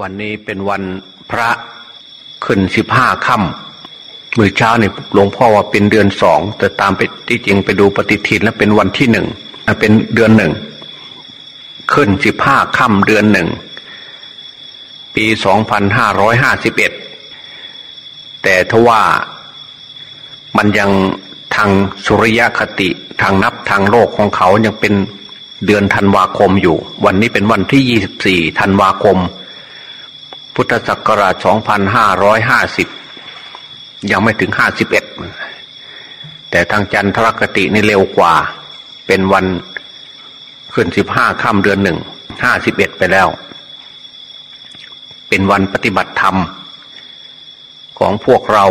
วันนี้เป็นวันพระขึ้นสิบห้าค่ำมือเช้าเนี่ยหลวงพ่อว่าเป็นเดือนสองแต่ตามไปที่จริงไปดูปฏิทินแล้วเป็นวันที่หนึ่งเป็นเดือนหนึ่งขึ้นสิบห้าค่ำเดือนหนึ่งปีสองพันห้าร้อยห้าสิบเอ็ดแต่ทว่ามันยังทางสุริยคติทางนับทางโลกของเขายังเป็นเดือนธันวาคมอยู่ วันนี้เป็นวันที่ยี่สิบสี่ธันวาคม พุทธศักราช 2550 ยังไม่ถึง 51 แต่ทางจันทรคตินี่เร็วกว่า เป็นวันขึ้น 15ค่ำเดือนหนึ่ง 51 ไปแล้ว เป็นวันปฏิบัติธรรม ของพวกเรา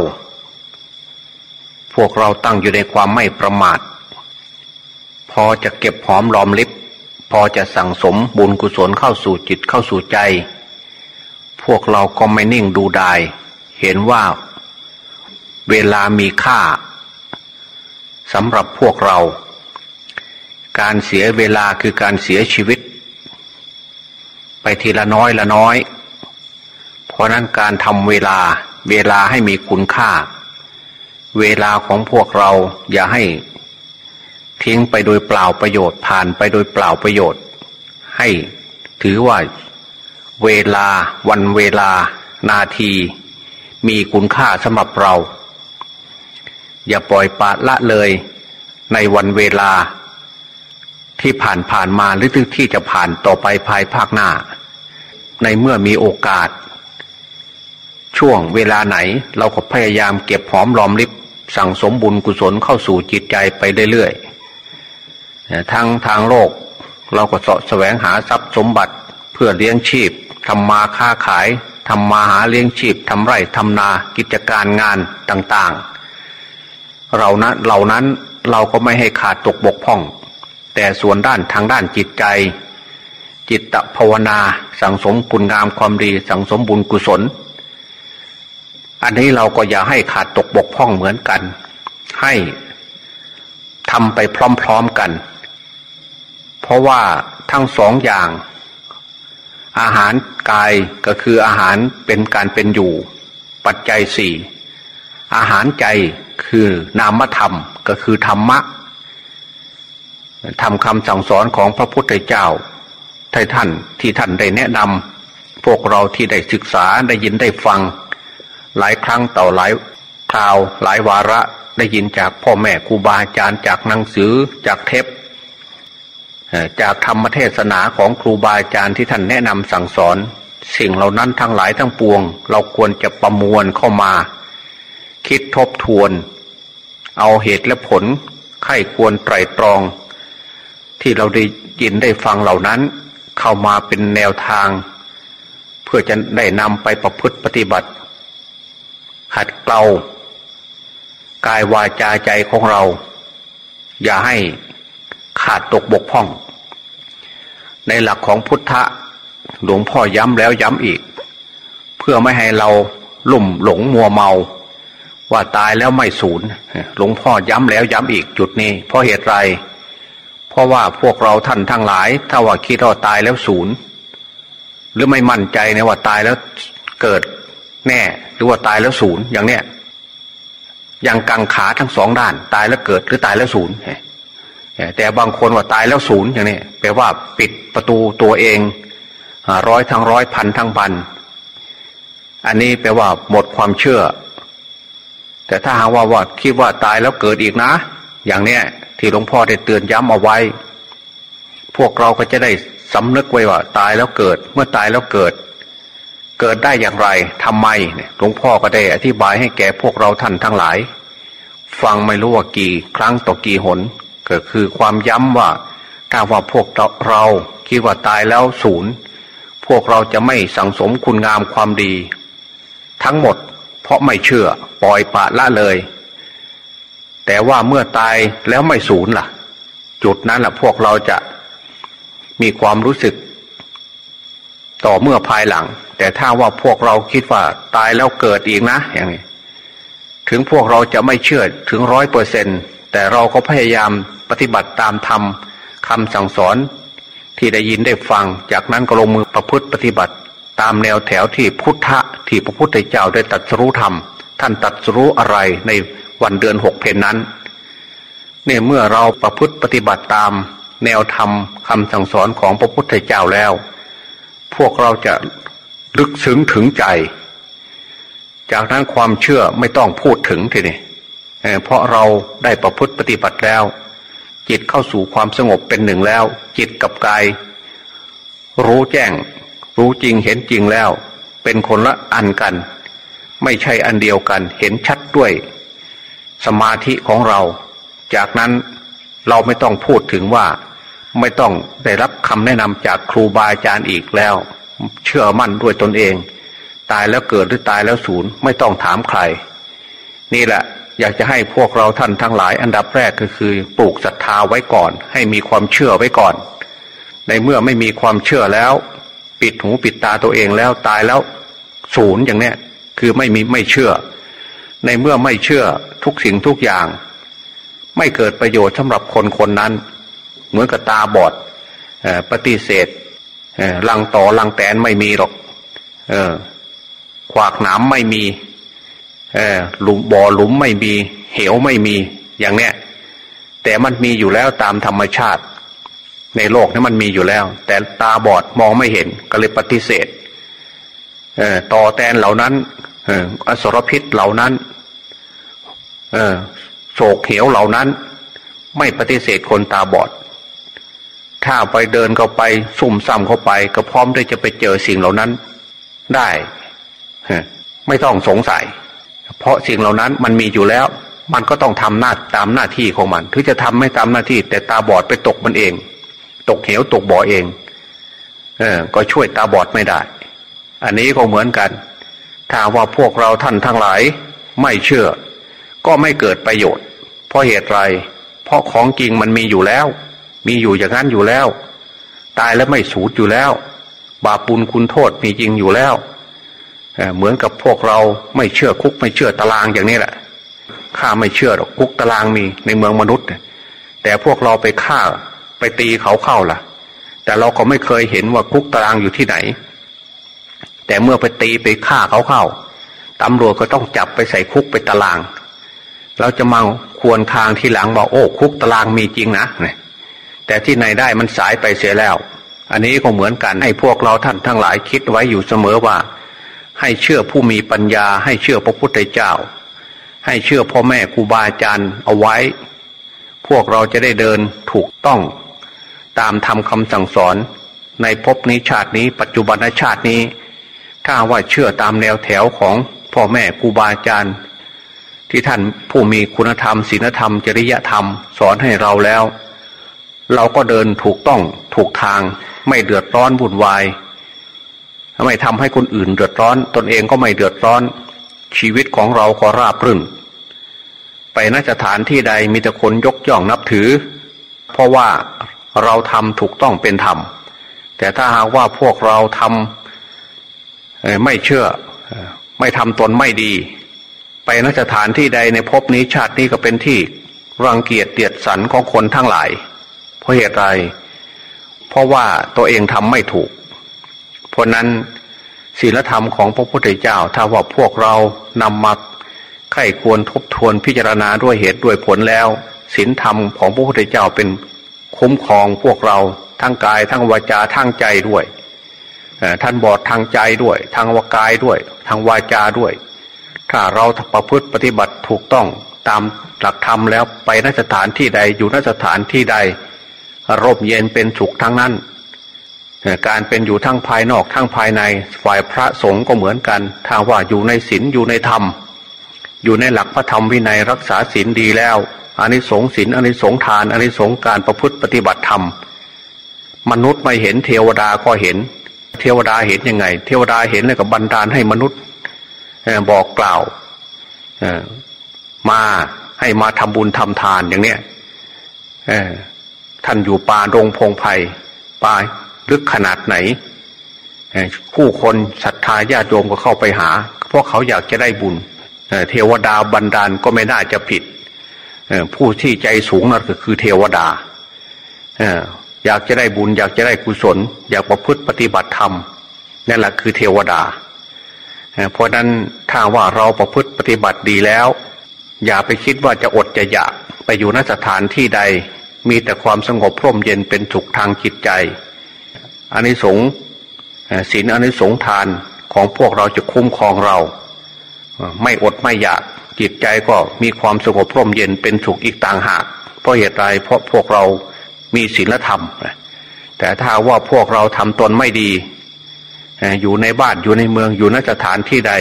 พวกเราตั้งอยู่ในความไม่ประมาท พอจะเก็บหอมรอมริบพอจะสั่งสมบุญกุศลเข้าสู่จิตเข้าสู่ใจ พวกเราก็ไม่นิ่งดูดาย เห็นว่าเวลามีค่าสำหรับพวกเรา การเสียเวลาคือการเสียชีวิต ไปทีละน้อยละน้อย เพราะนั้นการทำเวลาเวลาให้มีคุณค่า เวลาของพวกเราอย่าให้ทิ้งไปโดยเปล่าประโยชน์ผ่านไปโดยเปล่าประโยชน์ ให้ถือว่า เวลาวันเวลา นาที มีคุณค่าสำหรับเรา อย่าปล่อยปละละเลยในวันเวลา ที่ผ่านผ่านมาหรือที่จะผ่านต่อไปภายภาคหน้า ในเมื่อมีโอกาส ช่วงเวลาไหนเราก็พยายามเก็บหอมรอมริบสั่งสมบุญกุศลเข้าสู่จิตใจไปเรื่อยๆทั้งทางโลกเราก็สะแสวงหาทรัพย์สมบัติเพื่อเลี้ยงชีพ ทำมาค้าขายทำมาหาเลี้ยงชีพทำไร่ทำนากิจการงานต่างๆ เรานะเหล่านั้นเราก็ไม่ให้ขาดตกบกพร่อง แต่ส่วนด้านทางด้านจิตใจ จิตตภาวนา สังสมคุณงามความดี สังสมบุญกุศล อันนี้เราก็อย่าให้ขาดตกบกพร่องเหมือนกัน ให้ทำไปพร้อมๆกัน เพราะว่าทั้งสองอย่าง อาหารกายก็คืออาหารเป็นการเป็นอยู่ ปัจจัยสี่อาหารใจคือนามธรรมก็คือธรรมะทำคำสั่งสอนของพระพุทธเจ้าท่านท่านที่ท่านได้แนะนำพวกเราที่ได้ศึกษาได้ยินได้ฟัง หลายครั้งต่อหลายคราวหลายวาระได้ยินจากพ่อแม่ครูบาอาจารย์จากหนังสือจากเทป จากธรรมเทศนาของครูบาอาจารย์ที่ท่านแนะนำสั่งสอน สิ่งเหล่านั้นทั้งหลายทั้งปวง เราควรจะประมวลเข้ามา คิดทบทวน เอาเหตุและผลไข้ควรไตรตรอง ที่เราได้ยินได้ฟังเหล่านั้น เข้ามาเป็นแนวทาง เพื่อจะได้นำไปประพฤติปฏิบัติ หัดเกลากายวาจาใจของเรา อย่าให้ ขาดตกบกพร่อง ในหลักของพุทธะหลวงพ่อย้ำแล้วย้ำอีก เพื่อไม่ให้เราลุ่มหลงมัวเมา ว่าตายแล้วไม่สูญหลวงพ่อย้ำแล้วย้ำอีกจุดนี้ เพราะเหตุไร เพราะว่าพวกเราท่านทั้งหลาย ถ้าว่าคิดว่าตายแล้วศูนย์หรือไม่มั่นใจในว่าตายแล้วเกิดแน่ หรือว่าตายแล้วศูนย์อย่างเนี้ยยังกังขาทั้งสองด้าน ตายแล้วเกิดหรือตายแล้วศูนย์ แต่บางคนว่าตายแล้วศูนย์อย่างนี้แปลว่าปิดประตูตัวเองร้อยทั้งร้อยพันทั้งพันอันนี้แปลว่าหมดความเชื่อ แต่ถ้าหากว่าว่าคิดว่าตายแล้วเกิดอีกนะ อย่างเนี้ยที่หลวงพ่อได้เตือนย้ำเอาไว้ พวกเราก็จะได้สำนึกไว้ว่า ตายแล้วเกิด เมื่อตายแล้วเกิด เกิดได้อย่างไรทำไมหลวงพ่อก็ได้อธิบายให้แก่พวกเราท่านทั้งหลาย ฟังไม่รู้ว่ากี่ครั้งต่อกี่หน ก็คือความย้ำว่าถ้าว่าพวกเราคิดว่าตายแล้วศูนย์ พวกเราจะไม่สังสมคุณงามความดี ทั้งหมดเพราะไม่เชื่อปล่อยปะละเลย แต่ว่าเมื่อตายแล้วไม่ศูนย์ล่ะ จุดนั้นแหละพวกเราจะมีความรู้สึก ต่อเมื่อภายหลัง แต่ถ้าว่าพวกเราคิดว่าตายแล้วเกิดอีกนะอย่างนี้ถึงพวกเราจะไม่เชื่อถึงร้อยเปอร์เซ็น แต่เราก็พยายามปฏิบัติตามธรรมคำสั่งสอนที่ได้ยินได้ฟัง จากนั้นก็ลงมือประพฤติปฏิบัติ ตามแนวแถวที่พุทธะที่พระพุทธเจ้าได้ตัดสู้ธรรม ท่านตัดสู้อะไรในวันเดือนหกเพนนั้นเนี่ยเมื่อเราประพฤติปฏิบัติตามแนวธรรมคำสั่งสอนของพระพุทธเจ้าแล้ว พวกเราจะลึกซึ้งถึงใจ จากนั้นความเชื่อไม่ต้องพูดถึงทีนี้ เพราะเราได้ประพฤติปฏิบัติแล้ว จิตเข้าสู่ความสงบเป็นหนึ่งแล้ว จิตกับกาย รู้แจ้ง รู้จริงเห็นจริงแล้ว เป็นคนละอันกัน ไม่ใช่อันเดียวกันเห็นชัดด้วย สมาธิของเรา จากนั้นเราไม่ต้องพูดถึงว่าไม่ต้องได้รับคำแนะนำจากครูบาอาจารย์อีกแล้ว เชื่อมั่นด้วยตนเอง ตายแล้วเกิดหรือตายแล้วสูญไม่ต้องถามใคร นี่แหละ อยากจะให้พวกเราท่านทั้งหลาย อันดับแรกก็คือปลูกศรัทธาไว้ก่อน ให้มีความเชื่อไว้ก่อน ในเมื่อไม่มีความเชื่อแล้ว ปิดหูปิดตาตัวเองแล้วตายแล้วศูนย์อย่างเนี้ยคือไม่มีไม่เชื่อ ในเมื่อไม่เชื่อทุกสิ่งทุกอย่าง ไม่เกิดประโยชน์สำหรับคนคนนั้น เหมือนกับตาบอดปฏิเสธลังต่อลังแตนไม่มีหรอกขวากหนามไม่มี หลุมบ่อหลุมไม่มีเหวไม่มีอย่างเนี้ยแต่มันมีอยู่แล้วตามธรรมชาติ ในโลกนี้มันมีอยู่แล้ว แต่ตาบอดมองไม่เห็นก็เลยปฏิเสธต่อแตนเหล่านั้นอสรพิษเหล่านั้นโศกเหวเหล่านั้น ไม่ปฏิเสธคนตาบอด ถ้าไปเดินเข้าไปซุ่มซ่ามเข้าไป ก็พร้อมที่จะไปเจอสิ่งเหล่านั้น ได้ไม่ต้องสงสัย เพราะสิ่งเหล่านั้นมันมีอยู่แล้ว มันก็ต้องทำหน้าตามหน้าที่ของมันถึงจะทำไม่ตามหน้าที่ แต่ตาบอดไปตกมันเอง ตกเหวตกบ่อเอง เออ ก็ช่วยตาบอดไม่ได้ อันนี้ก็เหมือนกัน ถ้าว่าพวกเราท่านทั้งหลาย ไม่เชื่อ ก็ไม่เกิดประโยชน์ เพราะเหตุไร เพราะของจริงมันมีอยู่แล้ว มีอยู่อย่างนั้นอยู่แล้ว ตายแล้วไม่สูญอยู่แล้ว บาปุลคุณโทษมีจริงอยู่แล้ว เหมือนกับพวกเราไม่เชื่อคุกไม่เชื่อตารางอย่างนี้แหละข้าไม่เชื่อหรอกคุกตารางมีในเมืองมนุษย์ แต่พวกเราไปฆ่าไปตีเขาเข้าล่ะ แต่เราก็ไม่เคยเห็นว่าคุกตารางอยู่ที่ไหน แต่เมื่อไปตีไปฆ่าเขาเข้าตำรวจก็ต้องจับไปใส่คุกไปตาราง เราจะมาควรคางทีหลังบอกโอ้คุกตารางมีจริงนะแต่ที่ไหนได้มันสายไปเสียแล้ว อันนี้ก็เหมือนกันให้พวกเราท่านทั้งหลายคิดไว้อยู่เสมอว่า ให้เชื่อผู้มีปัญญา ให้เชื่อพระพุทธเจ้า ให้เชื่อพ่อแม่ครูบาอาจารย์เอาไว้ พวกเราจะได้เดินถูกต้อง ตามทำคำสั่งสอนในภพนี้ชาตินี้ ปัจจุบันชาตินี้ ถ้าว่าเชื่อตามแนวแถวของพ่อแม่ครูบาอาจารย์ ที่ท่านผู้มีคุณธรรมศีลธรรม จริยธรรม สอนให้เราแล้ว เราก็เดินถูกต้องถูกทางไม่เดือดร้อนวุ่นวาย ไม่ทำให้คนอื่นเดือดร้อน ตนเองก็ไม่เดือดร้อน ชีวิตของเราก็ราบรื่น ไปนสถานที่ใดมีแต่คนยกย่องนับถือ เพราะว่าเราทำถูกต้องเป็นธรรม แต่ถ้าหากว่าพวกเราทำไม่เชื่อ ไม่ทำตนไม่ดี ไปนสถานที่ใดในภพนี้ชาตินี้ก็เป็นที่รังเกียจเดียดสันของคนทั้งหลาย เพราะเหตุไร เพราะว่าตัวเองทำไม่ถูก เพราะนั้นศีลธรรมของพระพุทธเจ้า ถ้าว่าพวกเรานำมาไข้ควรทบทวนพิจารณาด้วยเหตุด้วยผลแล้วศีลธรรมของพระพุทธเจ้าเป็นคุ้มครองพวกเราทั้งกายทั้งวาจาทั้งใจด้วยท่านบอดทางใจด้วย ทางวากายด้วย ทางวาจาด้วย ถ้าเราประพฤติปฏิบัติถูกต้องตามหลักธรรมแล้วไปนสถานที่ใดอยู่นสถานที่ใดร่มเย็นเป็นสุขทั้งนั้น การเป็นอยู่ทั้งภายนอกทั้งภายในฝ่ายพระสงฆ์ก็เหมือนกันถ้าว่าอยู่ในศีลอยู่ในธรรม อยู่ในหลักพระธรรมวินัยรักษาศีลดีแล้วอันนี้สงศีลอันนี้สงทานอันนี้สงการประพฤติปฏิบัติธรรม มนุษย์ไม่เห็นเทวดาก็เห็น เทวดาเห็นยังไง เทวดาเห็นเลยกับบันดาลให้มนุษย์บอกกล่าวมาให้มาทำบุญทำทานอย่างเนี้ยท่านอยู่ป่าดงพงไพ่ป่า ลึกขนาดไหนผู้คนศรัทธาญาติโยมก็เข้าไปหา เพราะเขาอยากจะได้บุญเทวดาบันดาลก็ไม่น่าจะผิดผู้ที่ใจสูงนั่นก็คือเทวดาอยากจะได้บุญ อยากจะได้กุศล อยากประพฤติปฏิบัติธรรมนั่นแหละคือเทวดาเพราะนั้นถ้าว่าเราประพฤติปฏิบัติดีแล้ว อย่าไปคิดว่าจะอดจะอยากไปอยู่นสถานที่ใด มีแต่ความสงบพร่มเย็นเป็นสุขทางจิตใจ อันนี้สงศีลอันนี้สงทานของพวกเราจะคุ้มครองเรา ไม่อดไม่อยากจิตใจก็มีความสงบพร่มเย็นเป็นสุขอีกต่างหาก เพราะเหตุไรเพราะพวกเรามีศีลธรรม แต่ถ้าว่าพวกเราทำตนไม่ดี อยู่ในบ้านอยู่ในเมืองอยู่นสถานที่ใด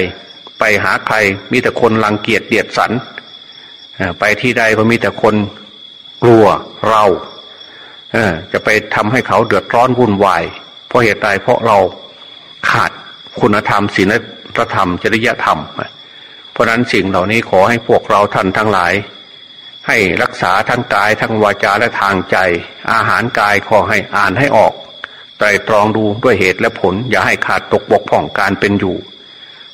ไปหาใครมีแต่คนรังเกียจเดียดสันไปที่ใดก็มีแต่คนกลัวเราจะไปทำให้เขาเดือดร้อนวุ่นวาย เพราะเหตุใดเพราะเราขาดคุณธรรมศีลธรรม จริยธรรม เพราะนั้นสิ่งเหล่านี้ขอให้พวกเราท่านทั้งหลาย ให้รักษาทั้งกายทั้งวาจาและทางใจ อาหารกายขอให้อ่านให้ออกไตรตรองดูด้วยเหตุและผล อย่าให้ขาดตกบกพร่องการเป็นอยู่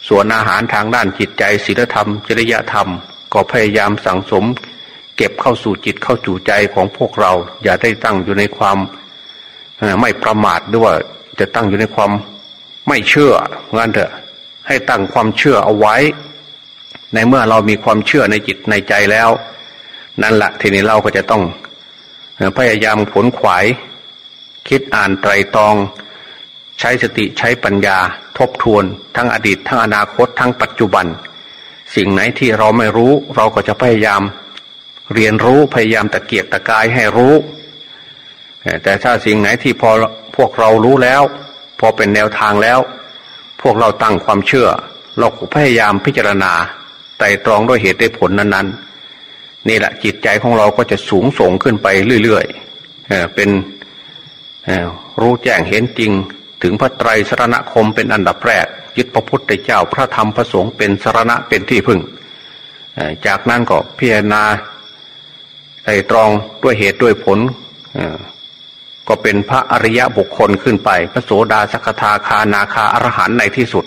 ส่วนอาหารทางด้านจิตใจศีลธรรม จริยธรรม ก็พยายามสั่งสม เก็บเข้าสู่จิตเข้าสู่ใจของพวกเรา อย่าได้ตั้งอยู่ในความ ไม่ประมาทด้วยว่าจะตั้งอยู่ในความไม่เชื่องั้นเถอะให้ตั้งความเชื่อเอาไว้ ในเมื่อเรามีความเชื่อในจิตในใจแล้ว นั่นแหละทีนี้เราก็จะต้องพยายามผลขวาย คิดอ่านไตรตอง ใช้สติใช้ปัญญา ทบทวน ทั้งอดีต ทั้งอนาคตทั้งปัจจุบัน สิ่งไหนที่เราไม่รู้ เราก็จะพยายาม เรียนรู้พยายามตะเกียกตะกายให้รู้ แต่ถ้าสิ่งไหนที่พอพวกเรารู้แล้ว พอเป็นแนวทางแล้ว พวกเราตั้งความเชื่อ เราพยายามพิจารณาไต่ตรองด้วยเหตุด้วยผลนั้น ๆ นี่แหละจิตใจของเราก็จะสูงส่งขึ้นไปเรื่อยๆเป็นรู้แจ้งเห็นจริงถึงพระไตรสรณคมเป็นอันดับแรก ยึดพระพุทธเจ้าพระธรรมพระสงฆ์เป็นสรณะเป็นที่พึ่ง จากนั้นก็พิจารณาไต่ตรองด้วยเหตุด้วยผล ก็เป็นพระอริยะบุคคลขึ้นไป พระโสดาสกทาคานาคาอรหันในที่สุด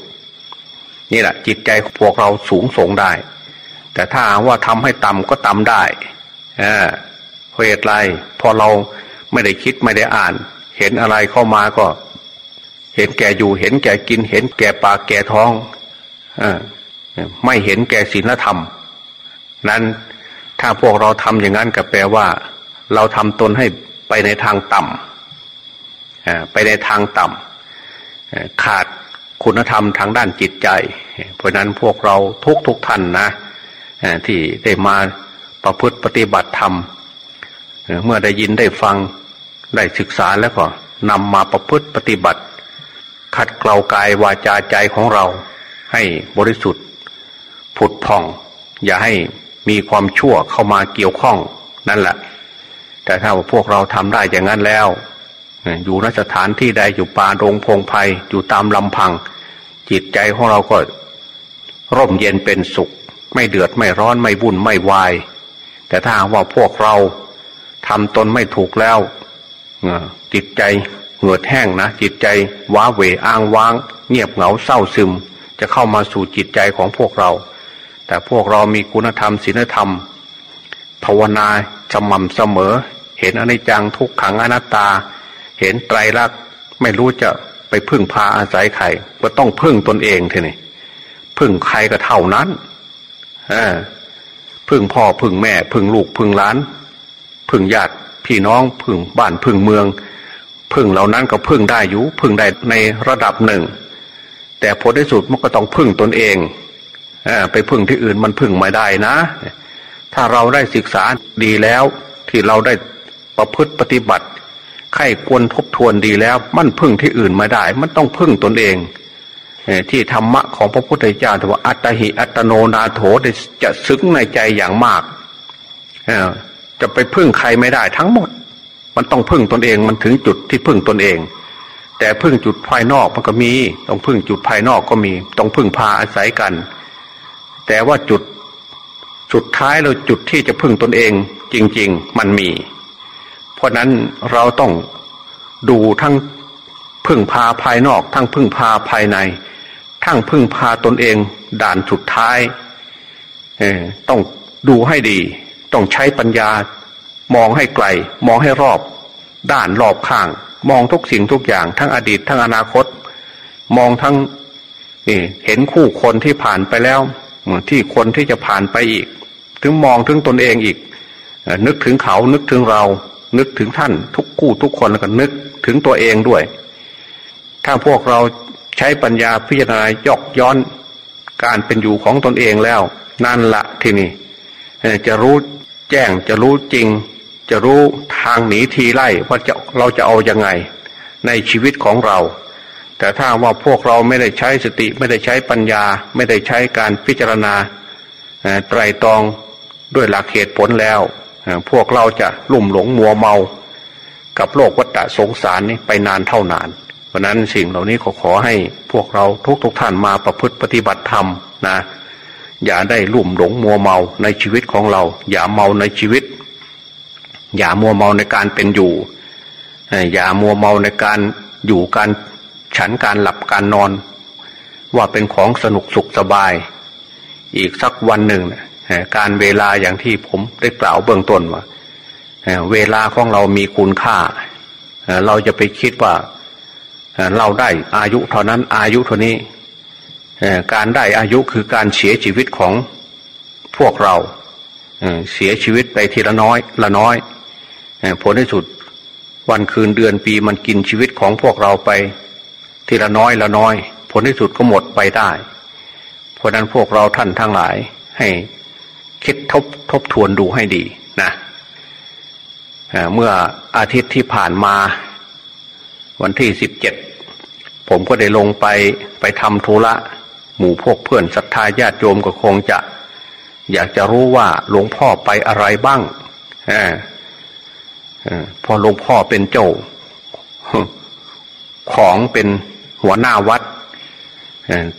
นี่แหละจิตใจพวกเราสูงส่งได้ แต่ถ้าว่าทำให้ต่ำก็ต่ำได้เพราะเหตุไรพอเราไม่ได้คิดไม่ได้อ่าน เห็นอะไรเข้ามาก็ เห็นแก่อยู่เห็นแก่กิน เห็นแก่ปากแก่ท้องอไม่เห็นแก่ศีลธรรม นั้นถ้าพวกเราทำอย่างนั้นก็แปลว่า เราทำตนให้ไปในทางต่ำ ไปในทางต่ำขาดคุณธรรมทางด้านจิตใจ เพราะนั้นพวกเราทุกทุกท่านนะที่ได้มาประพฤติปฏิบัติธรรม เมื่อได้ยินได้ฟังได้ศึกษาแล้วก็นำมาประพฤติปฏิบัติ ขัดเกลากายวาจาใจของเราให้บริสุทธิ์ผุดผ่อง อย่าให้มีความชั่วเข้ามาเกี่ยวข้องนั่นแหละ แต่ถ้าว่าพวกเราทำได้อย่างนั้นแล้ว อยู่นสถานที่ใดอยู่ป่าดงพงไพ่อยู่ตามลำพัง จิตใจของเราก็ ร่มเย็นเป็นสุข ไม่เดือดไม่ร้อนไม่วุ่นไม่วาย แต่ถ้าว่าพวกเราทำตนไม่ถูกแล้วจิตใจเหงือดแห้งนะ จิตใจว้าเหวอ้างว้าง เงียบเหงาเศร้าซึม จะเข้ามาสู่จิตใจของพวกเรา แต่พวกเรามีคุณธรรมศีลธรรม ภาวนาสม่ำเสมอ เห็นอนิจจังทุกขังอนัตตา เห็นไตรลักษณ์ไม่รู้จะไปพึ่งพาอาศัยใครก็ต้องพึ่งตนเองทีนี่พึ่งใครก็เท่านั้นอพึ่งพ่อพึ่งแม่ พึ่งลูกพึ่งหลาน พึ่งญาติพี่น้องพึ่งบ้านพึ่งเมือง พึ่งเหล่านั้นก็พึ่งได้อยู่พึ่งได้ในระดับหนึ่ง แต่ผลที่สุดมันก็ต้องพึ่งตนเองอไปพึ่งที่อื่นมันพึ่งไม่ได้นะ ถ้าเราได้ศึกษาดีแล้วที่เราได้ประพฤติปฏิบัติ ใครควรทบทวนดีแล้ว มันพึ่งที่อื่นม่ได้ มันต้องพึ่งตนเองที่ธรรมะของพระพุทธเจ้าถือว่าอัตหิอัตโนนาโถจะซึ้งในใจอย่างมากจะไปพึ่งใครไม่ได้ทั้งหมด มันต้องพึ่งตนเองมันถึงจุดที่พึ่งตนเอง แต่พึ่งจุดภายนอกมันก็มี ต้องพึ่งจุดภายนอกก็มี ต้องพึ่งพาอาศัยกัน แต่ว่าจุดสุดท้ายเราจุดที่จะพึ่งตนเองจริง ๆ มันมี เพราะนั้นเราต้องดูทั้งพึ่งพาภายนอก ทั้งพึ่งพาภายใน ทั้งพึ่งพาตนเองด่านสุดท้ายต้องดูให้ดี ต้องใช้ปัญญามองให้ไกล มองให้รอบ ด้านรอบข้าง มองทุกสิ่งทุกอย่าง ทั้งอดีตทั้งอนาคต มองทั้งเห็นคู่คนที่ผ่านไปแล้วที่คนที่จะผ่านไปอีก ถึงมองถึงตนเองอีก นึกถึงเขานึกถึงเรา นึกถึงท่านทุกคู่ทุกคนแล้วก็นึกถึงตัวเองด้วย ถ้าพวกเราใช้ปัญญาพิจารณายอกย้อนการเป็นอยู่ของตนเองแล้ว นั่นละทีนี้จะรู้แจ้งจะรู้จริง จะรู้ทางหนีทีไล่ว่าจะเราจะเอาอยัางไง ในชีวิตของเรา แต่ถ้าว่าพวกเราไม่ได้ใช้สติไม่ได้ใช้ปัญญา ไม่ได้ใช้การพิจารณาไตรตรองด้วยหลักเหตุผลแล้ว พวกเราจะลุ่มหลงมัวเมา กับโลกวัฏสงสารนี้ไปนานเท่านานเพราะนั้นสิ่งเหล่านี้ขอขอให้พวกเราทุกทุกท่านมาประพฤติปฏิบัติธรรมนะอย่าได้ลุ่มหลงมัวเมาในชีวิตของเรา อย่าเมาในชีวิต อย่ามัวเมาในการเป็นอยู่ อย่ามัวเมาในการอยู่การฉันการหลับการนอน ว่าเป็นของสนุกสุขสบาย อีกสักวันหนึ่ง การเวลาอย่างที่ผมได้กล่าวเบื้องต้นว่าเวลาของเรามีคุณค่า เราจะไปคิดว่าเราได้อายุเท่านั้นอายุเท่านี้ การได้อายุคือการเสียชีวิตของพวกเราเสียชีวิตไปทีละน้อย ละน้อยผลที่สุดวันคืนเดือนปีมันกินชีวิตของพวกเราไป ทีละน้อยละน้อย ผลที่สุดก็หมดไปได้ เพราะนั้นพวกเราท่านทั้งหลายให้ คิดทบทบทวนดูให้ดีนะเมื่ออาทิตย์ที่ผ่านมา วันที่สิบเจ็ดผมก็ได้ลงไปไปทำธุระหมู่พวกเพื่อนศรัทธาญาติโยมก็คงจะ อยากจะรู้ว่าหลวงพ่อไปอะไรบ้างอพอหลวงพ่อเป็นเจ้า ของเป็นหัวหน้าวัด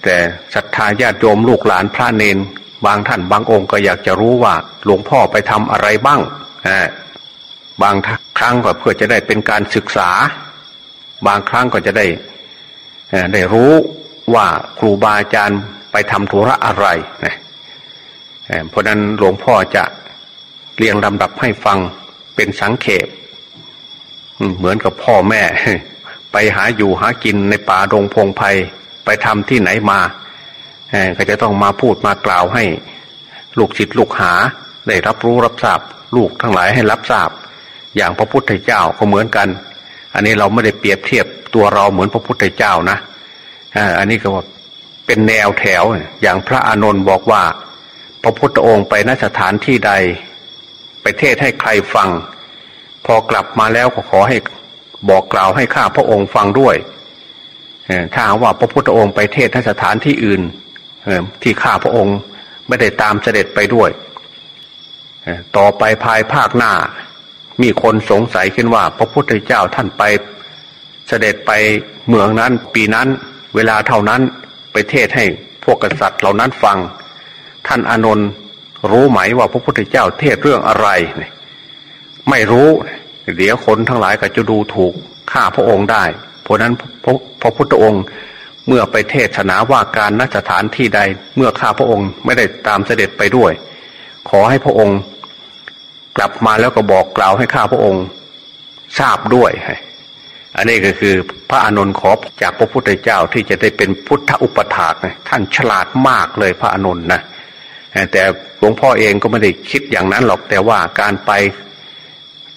แต่ศรัทธาญาติโยมลูกหลานพระเนน บางท่านบางองค์ก็อยากจะรู้ว่าหลวงพ่อไปทำอะไรบ้างบางครั้งก็เพื่อจะได้เป็นการศึกษา บางครั้งก็จะได้ได้รู้ว่าครูบาอาจารย์ไปทำธุระอะไรนะเพราะนั้นหลวงพ่อจะเรียงลำดับให้ฟังเป็นสังเขปเหมือนกับพ่อแม่ ไปหาอยู่หากินในป่าดงพงไพ่ไปทำที่ไหนมา ก็จะต้องมาพูดมากล่าวให้ ลูกศิษย์ลูกหา ได้รับรู้รับทราบ ลูกทั้งหลายให้รับทราบ อย่างพระพุทธเจ้าก็เหมือนกัน อันนี้เราไม่ได้เปรียบเทียบตัวเราเหมือนพระพุทธเจ้านะอันนี้ก็ว่าเป็นแนวแถวอย่างพระอานนท์บอกว่า พระพุทธองค์ไปนสถานที่ใด ไปเทศให้ใครฟัง พอกลับมาแล้วก็ขอให้บอกกล่าวให้ข้าพระองค์ฟังด้วยถ้าว่าพระพุทธองค์ไปเทศในสถานที่อื่น ที่ข้าพระองค์ไม่ได้ตามเสด็จไปด้วยต่อไปภายภาคหน้า มีคนสงสัยขึ้นว่า พระพุทธเจ้าท่านไปเสด็จไปเมืองนั้นปีนั้น เวลาเท่านั้นไปเทศให้พวกกษัตริย์เหล่านั้นฟัง ท่านอนนท์รู้ไหมว่าพระพุทธเจ้าเทศเรื่องอะไร ไม่รู้ เดี๋ยวคนทั้งหลายก็จะดูถูกฆ่าพระองค์ได้ เพราะนั้นพระพระพุทธองค์ เมื่อไปเทศนาว่าการนัสถานที่ใด เมื่อข้าพระองค์ไม่ได้ตามเสด็จไปด้วย ขอให้พระองค์ กลับมาแล้วก็บอกกล่าวให้ข้าพระองค์ทราบด้วย อันนี้ก็คือพระอานนท์ขอจากพระพุทธเจ้าที่จะได้เป็นพุทธอุปถากนะท่านฉลาดมากเลยพระอานนท์นะแต่หลวงพ่อเองก็ไม่ได้คิดอย่างนั้นหรอกแต่ว่าการไป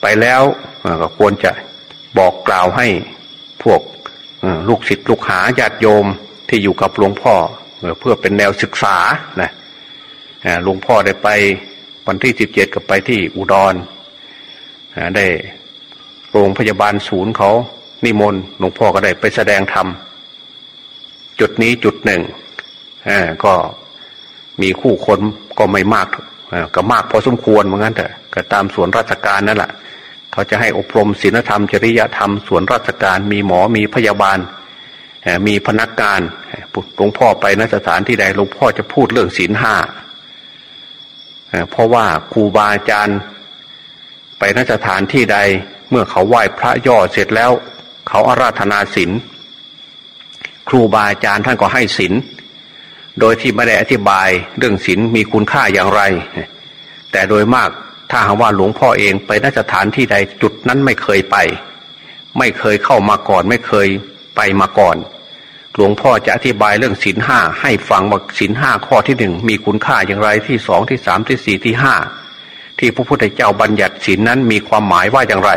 ไปแล้วก็ควรจะบอกกล่าวให้พวก ลูกศิษย์ลูกหาญาติโยมที่อยู่กับหลวงพ่อเพื่อเป็นแนวศึกษานะหลวงพ่อได้ไปวันที่สิบเจ็ดก็ไปที่อุดรได้โรงพยาบาลศูนย์เขานิมนต์หลวงพ่อก็ได้ไปแสดงธรรมจุดนี้จุดหนึ่งก็มีคู่คนก็ไม่มากก็มากพอสมควรเหมือนกันแต่ก็ตามส่วนราชการนั่นแหละ เขาจะให้อบรมศีลธรรม จริยธรรม ส่วนราชการมีหมอมีพยาบาล มีพนักงานหลวงพ่อไปนสถานที่ใดหลวงพ่อจะพูดเรื่องศีลห้าเพราะว่าครูบาอาจารย์ไปนสถานที่ใดเมื่อเขาไหว้พระย่อเสร็จแล้ว เขาอาราธนาศีลครูบาอาจารย์ท่านก็ให้ศีลโดยที่ไม่ได้อธิบายเรื่องศีลมีคุณค่าอย่างไร แต่โดยมาก ถ้าหากว่าหลวงพ่อเองไปนสถานที่ใดจุดนั้นไม่เคยไป ไม่เคยเข้ามาก่อน ไม่เคยไปมาก่อน หลวงพ่อจะอธิบายเรื่องศีลห้าให้ฟังว่าศีลห้าข้อที่หนึ่งมีคุณค่าอย่างไรที่สองที่สามที่สี่ที่ห้าที่พระพุทธเจ้าบัญญัติศีลนั้นมีความหมายว่าอย่างไร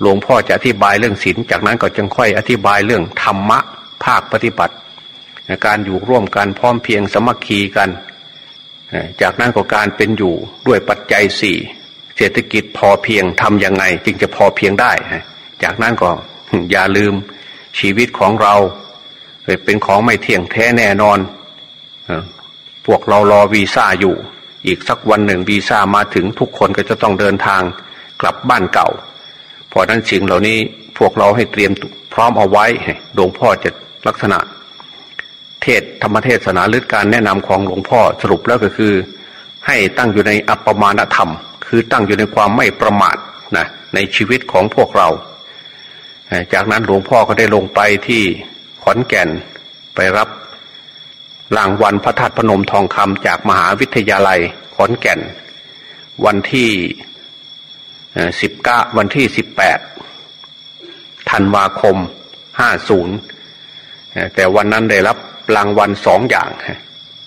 หลวงพ่อจะอธิบายเรื่องศีลจากนั้นก็จึงค่อยอธิบายเรื่องธรรมะภาคปฏิบัติ การอยู่ร่วมกันพร้อมเพียงสมัคคีกัน จากนั้นก็การเป็นอยู่ด้วยปัจจัยสี่เศรษฐกิจพอเพียงทำยังไง จึงจะพอเพียงได้ จากนั้นก็อย่าลืมชีวิตของเราเป็นของไม่เที่ยงแท้แน่นอนพวกเรารอวีซ่าอยู่ อีกสักวันหนึ่งวีซ่ามาถึงทุกคนก็จะต้องเดินทางกลับบ้านเก่า เพราะนั้นสิ่งเหล่านี้พวกเราให้เตรียมพร้อมเอาไว้หลวงพ่อจะลักษณะ เทศธรรมเทศนาหรือการแนะนำของหลวงพ่อสรุปแล้วก็คือ ให้ตั้งอยู่ในอัปปมาณธรรม คือตั้งอยู่ในความไม่ประมาทนะในชีวิตของพวกเรา จากนั้นหลวงพ่อก็ได้ลงไปที่ขอนแก่นไปรับรางวัลพระธาตุพนมทองคำจากมหาวิทยาลัยขอนแก่น วันที่สิบเก้าวันที่สิบแปดธันวาคมห้าศูนย์แต่วันนั้นได้รับ รางวัลสองอย่าง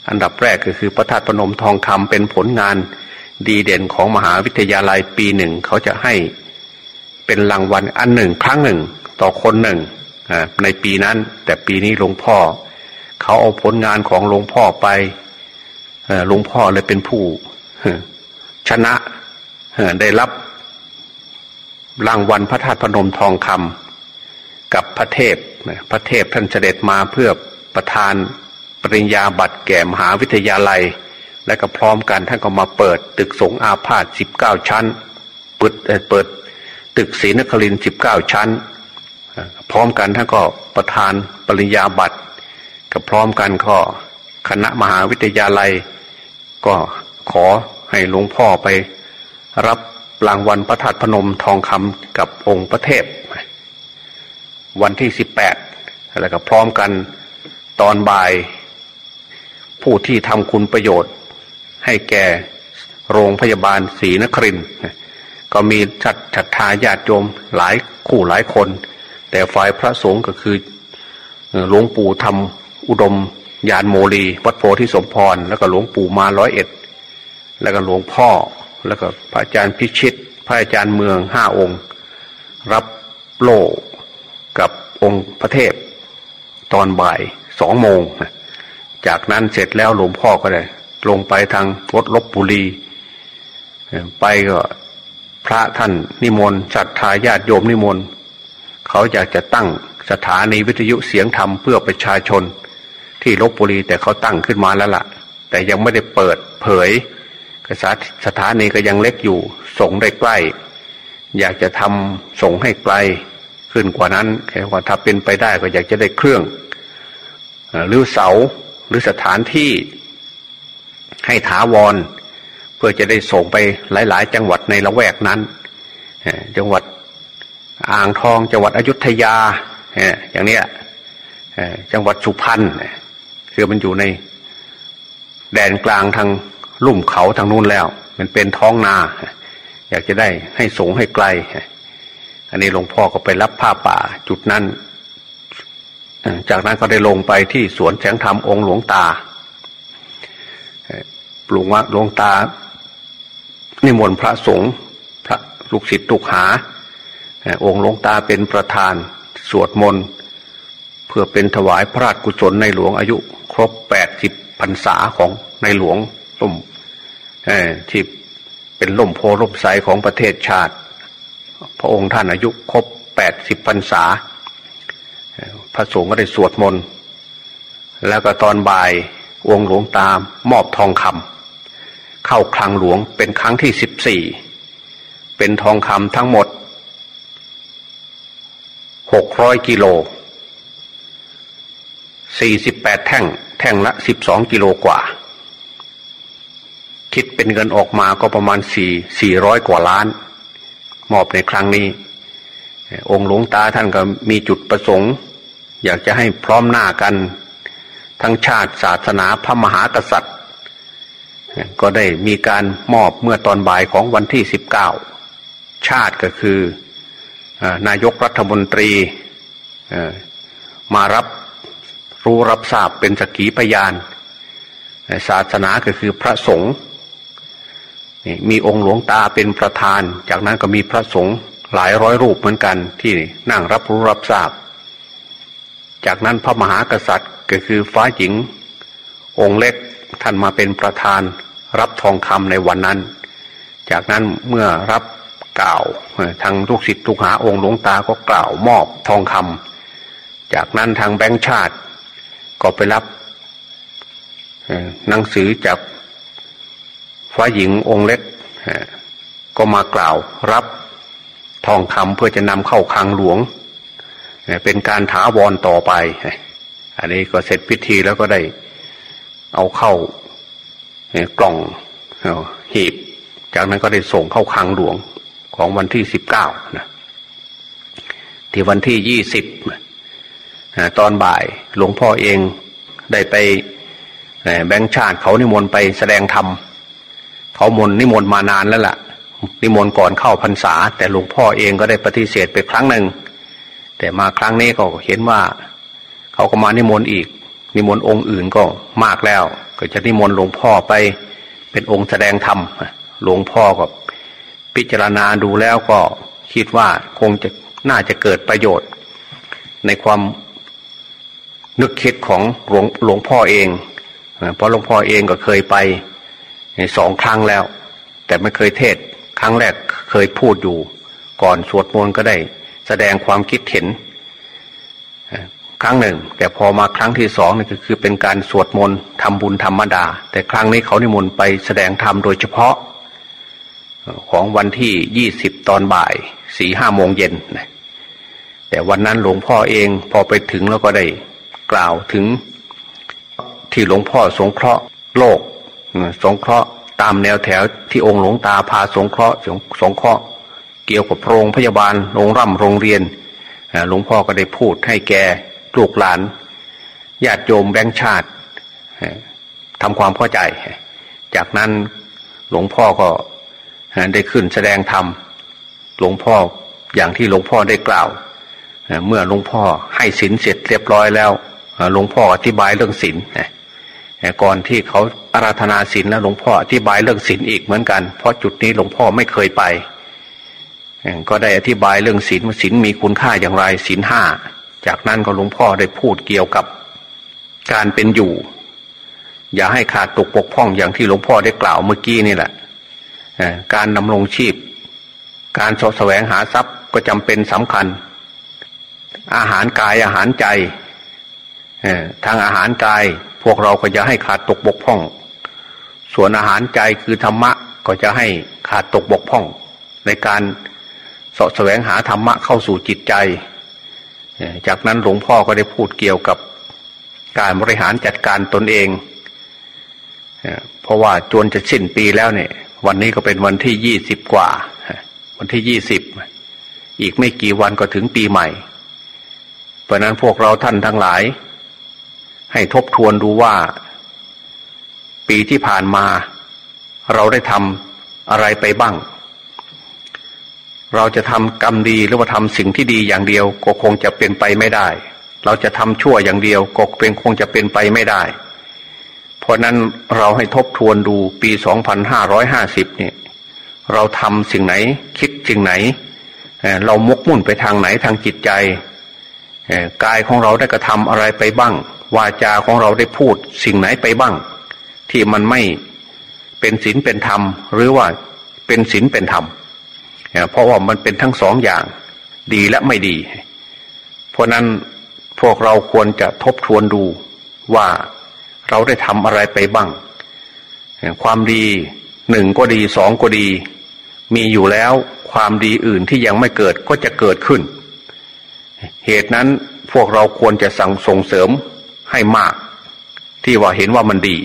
อันดับแรกก็คือพระธาตุพนมทองคำเป็นผลงานดีเด่นของมหาวิทยาลัยปีหนึ่งเขาจะให้เป็นรางวัลอันหนึ่งครั้งหนึ่งต่อคนหนึ่งในปีนั้น แต่ปีนี้หลวงพ่อ เขาเอาผลงานของหลวงพ่อไปหลวงพ่อเลยเป็นผู้ชนะได้รับรางวัลพระธาตุพนมทองคำกับพระเทพพระเทพท่านเสด็จมาเพื่อ ประทานปริญญาบัตรแก่มหาวิทยาลัย และก็พร้อมกันท่านก็มาเปิดตึกสงอาพาธสิบเก้าชั้น เปิดเปิดตึกศรีนครินสิบเก้าชั้น พร้อมกันท่านก็ประทานปริญญาบัตรกับพร้อมกันก็คณะมหาวิทยาลัย ก็ขอให้หลวงพ่อไปรับรางวัลพระธาตุพนมทองคำกับองค์พระเทพ วันที่สิบแปดแล้วก็พร้อมกัน ตอนบ่าย ผู้ที่ทำคุณประโยชน์ ให้แก่โรงพยาบาลศรีนครินก็มีชัดฉัดทาญาติโยมหลายคู่หลายคน แต่ฝ่ายพระสงฆ์ก็คือหลวงปู่ทำอุดมยานโมลี วัดโพธิสมพร แล้วก็หลวงปู่มาร้อยเอ็ด แล้วก็หลวงพ่อ แล้วก็พระอาจารย์พิชิต พระอาจารย์เมืองห้าองค์ รับโล่กับองค์พระเทพตอนบ่าย สองโมง จากนั้นเสร็จแล้วหลวงพ่อก็ได้ ลงไปทางวัดลบบุรี ไปก็พระท่านนิมนต์ศรัทธาญาติโยมนิมนต์เขาอยากจะตั้งสถานีวิทยุเสียงธรรมเพื่อประชาชน ที่ลบบุรีแต่เขาตั้งขึ้นมาแล้วละ่ะ แต่ยังไม่ได้เปิดเผยกษัตริย์สถานีก็ยังเล็กอยู่ ส่งได้ใกล้ อยากจะทำส่งให้ไกล ขึ้นกว่านั้นแค่ว่าถ้าเป็นไปได้ก็อยากจะได้เครื่อง หรือเสาหรือสถานที่ให้ถาวร เพื่อจะได้ส่งไปหลาย ๆ จังหวัดในละแวกนั้นจังหวัดอ่างทอง จังหวัดอยุธยาอย่างเนี้ยจังหวัดสุพรรณคือมันอยู่ในแดนกลางทางลุ่มเขาทางนู้นแล้ว มันเป็นท้องนา อยากจะได้ให้สงให้ไกล อันนี้หลวงพ่อก็ไปรับผ้าป่าจุดนั้น จากนั้นก็ได้ลงไปที่สวนแสงธรรมองค์หลวงตาปลุงว่าหลวงตา นิมนต์พระสงฆ์พระลูกศิษย์ลูกหา องค์หลวงตาเป็นประธานสวดมนต์เพื่อเป็นถวายพระราชกุศลในหลวงอายุครบแปดสิบพรรษาของในหลวงล่มที่เป็นล่มโพล่มใสของประเทศชาติ พระองค์ท่านอายุครบแปดสิบพรรษา พระสงฆ์ก็ได้สวดมนต์แล้วก็ตอนบ่ายองค์หลวงตามมอบทองคำเข้าคลังหลวงเป็นครั้งที่สิบสี่เป็นทองคำทั้งหมดหกร้อยกิโลสี่สิบแปดแท่ง แท่งละสิบสองกิโลกว่า คิดเป็นเงินออกมาก็ประมาณสี่สี่ร้อยกว่าล้าน มอบในครั้งนี้ องค์หลวงตาท่านก็มีจุดประสงค์ อยากจะให้พร้อมหน้ากัน ทั้งชาติศาสนาพระมหากษัตริย์ ก็ได้มีการมอบเมื่อตอนบ่ายของวันที่สิบเก้าชาติก็คือนายกรัฐมนตรีมารับรู้รับทราบเป็นสกีพยาน ศาสนาก็คือพระสงฆ์มีองค์หลวงตาเป็นประธาน จากนั้นก็มีพระสงฆ์หลายร้อยรูปเหมือนกันที่นั่งรับรู้รับทราบ จากนั้นพระมหากษัตริย์ก็คือฟ้าหญิง องค์เล็กท่านมาเป็นประธานรับทองคำในวันนั้น จากนั้นเมื่อรับกล่าวทางลูกศิษย์ลูกหาองค์หลวงตาก็กล่าวมอบทองคำจากนั้นทางแบงค์ชาติ ก็ไปรับหนังสือจากฟ้าหญิงองค์เล็กก็มากล่าวรับทองคำเพื่อจะนำเข้าคลังหลวง เป็นการถาวรต่อไป อันนี้ก็เสร็จพิธีแล้วก็ได้เอาเข้ากล่องหีบ จากนั้นก็ได้ส่งเข้าคลังหลวงของวันที่สิบเก้านะที่วันที่ยี่สิบตอนบ่ายหลวงพ่อเองได้ไปแบงค์ชาติเขานิมนต์ไปแสดงธรรมเขามนนิมนต์มานานแล้วละ่ะ นิมนต์ก่อนเข้าพรรษา แต่หลวงพ่อเองก็ได้ปฏิเสธไปครั้งหนึ่ง แต่มาครั้งนี้ก็เห็นว่า เขาก็มานิมนต์อีก นิมนต์องค์อื่นก็มากแล้ว ก็จะนิมนต์หลวงพ่อไป เป็นองค์แสดงธรรมหลวงพ่อก็พิจารณาดูแล้วก็คิดว่าคงจะน่าจะเกิดประโยชน์ ในความนึกคิดของหลวงหลวงพ่อเอง เพราะหลวงพ่อเองก็เคยไปสองครั้งแล้ว แต่ไม่เคยเทศครั้งแรกเคยพูดอยู่ ก่อนสวดมนต์ก็ได้ แสดงความคิดเห็นครั้งหนึ่ง แต่พอมาครั้งที่สองนี่ก็คือเป็นการสวดมนต์ทำบุญธรรมดา แต่ครั้งนี้เขานิมนต์ไปแสดงธรรมโดยเฉพาะ ของวันที่ยี่สิบตอนบ่ายสี่ห้าโมงเย็นแต่วันนั้นหลวงพ่อเองพอไปถึงแล้วก็ได้กล่าวถึงที่หลวงพ่อสงเคราะห์โลกสงเคราะห์ตามแนวแถวที่องค์หลวงตาพาสงเคราะห์สงเคราะห์ เกี่ยวกับโรงพยาบาลโรงร่ำโรงเรียนหลวงพ่อก็ได้พูดให้แกลูกหลานญาติโยมแบงชาติทำความเข้าใจ จากนั้นหลวงพ่อก็ได้ขึ้นแสดงธรรมหลวงพ่ออย่างที่หลวงพ่อได้กล่าว เมื่อหลวงพ่อให้ศีลเสร็จเรียบร้อยแล้วหลวงพ่ออธิบายเรื่องศีลก่อนที่เขาอาราธนาศีลแล้วหลวงพ่ออธิบายเรื่องศีลอีกเหมือนกัน เพราะจุดนี้หลวงพ่อไม่เคยไป ก็ได้อธิบายเรื่องศีลว่าศีลมีคุณค่าอย่างไรศีลห้าจากนั้นก็หลวงพ่อได้พูดเกี่ยวกับการเป็นอยู่ อย่าให้ขาดตกปกพ่องอย่างที่หลวงพ่อได้กล่าวเมื่อกี้นี่แหละการดำรงชีพ การสแสวงหาทรัพย์ก็จำเป็นสำคัญ อาหารกายอาหารใจทางอาหารกายพวกเราก็จะให้ขาดตกบกพร่อง ส่วนอาหารใจคือธรรมะก็จะให้ขาดตกบกพร่อง ในการ สาะแสวงหาธรรมะเข้าสู่จิตใจ จากนั้นหลวงพ่อก็ได้พูดเกี่ยวกับการบริหารจัดการตนเอง เพราะว่าจนจะสิ้นปีแล้วเนี่ย วันนี้ก็เป็นวันที่ยี่สิบกว่า วันที่ยี่สิบอีกไม่กี่วันก็ถึงปีใหม่ เพราะนั้นพวกเราท่านทั้งหลาย ให้ทบทวนดูว่า ปีที่ผ่านมา เราได้ทำอะไรไปบ้าง เราจะทำกรรมดีหรือว่าทำสิ่งที่ดีอย่างเดียวก็คงจะเป็นไปไม่ได้ เราจะทำชั่วอย่างเดียวก็เป็นคงจะเป็นไปไม่ได้ เพราะนั้นเราให้ทบทวนดูปี 2550 เนี่ย เราทำสิ่งไหนคิดสิ่งไหน เรามกมุ่นไปทางไหนทางจิตใจกายของเราได้กระทำอะไรไปบ้าง วาจาของเราได้พูดสิ่งไหนไปบ้าง ที่มันไม่เป็นศีลเป็นธรรม หรือว่าเป็นศีลเป็นธรรม เพราะว่ามันเป็นทั้งสองอย่าง ดีและไม่ดี เพราะนั้นพวกเราควรจะทบทวนดูว่าเราได้ทำอะไรไปบ้าง ความดีหนึ่งก็ดีสองก็ดี มีอยู่แล้วความดีอื่นที่ยังไม่เกิดก็จะเกิดขึ้น เหตุนั้นพวกเราควรจะสั่งส่งเสริมให้มาก ที่ว่าเห็นว่ามันดี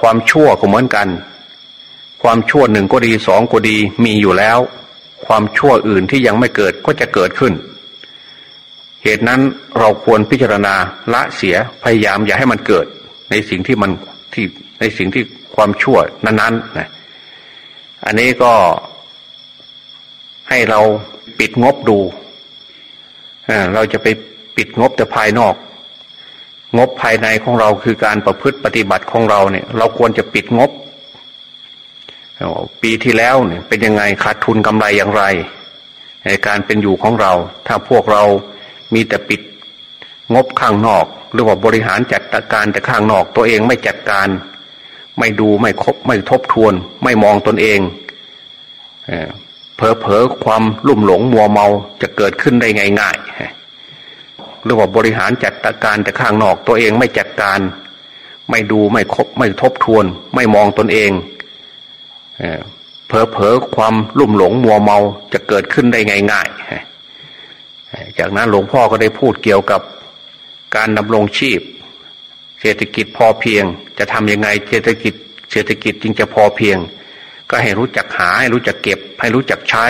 ความชั่วก็เหมือนกัน ความชั่วหนึ่งก็ดีสองก็ดีมีอยู่แล้ว ความชั่วอื่นที่ยังไม่เกิดก็จะเกิดขึ้น เหตุนั้นเราควรพิจารณาละเสียพยายามอย่าให้มันเกิด ในสิ่งที่มันที่ในสิ่งที่ความชั่วนั้นๆนะอันนี้ก็ให้เราปิดงบดูเราจะไปปิดงบแต่ภายนอก งบภายในของเราคือการประพฤติปฏิบัติของเราเนี่ย เราควรจะปิดงบ ปีที่แล้วเนี่ยเป็นยังไงขาดทุนกำไรอย่างไรในการเป็นอยู่ของเรา ถ้าพวกเรามีแต่ปิดงบข้างนอก หรือว่าบริหารจัดการแต่ข้างนอก ตัวเองไม่จัดการ ไม่ดูไม่คบไม่ทบทวน ไม่มองตนเองเพอเพอความลุ่มหลงมัวเมาจะเกิดขึ้นได้ง่ายๆหรือว่าบริหารจัดการแต่ข้างนอก ตัวเองไม่จัดการ ไม่ดูไม่คบไม่ทบทวน ไม่มองตนเอง เพอเพอความลุ่มหลงมัวเมาจะเกิดขึ้นได้ง่ายๆ จากนั้นหลวงพ่อก็ได้พูดเกี่ยวกับการดำรงชีพ เศรษฐกิจพอเพียง จะทำยังไงเศรษฐกิจ เศรษฐกิจจึงจะพอเพียง ก็ให้รู้จักหาให้รู้จักเก็บ ให้รู้จักใช้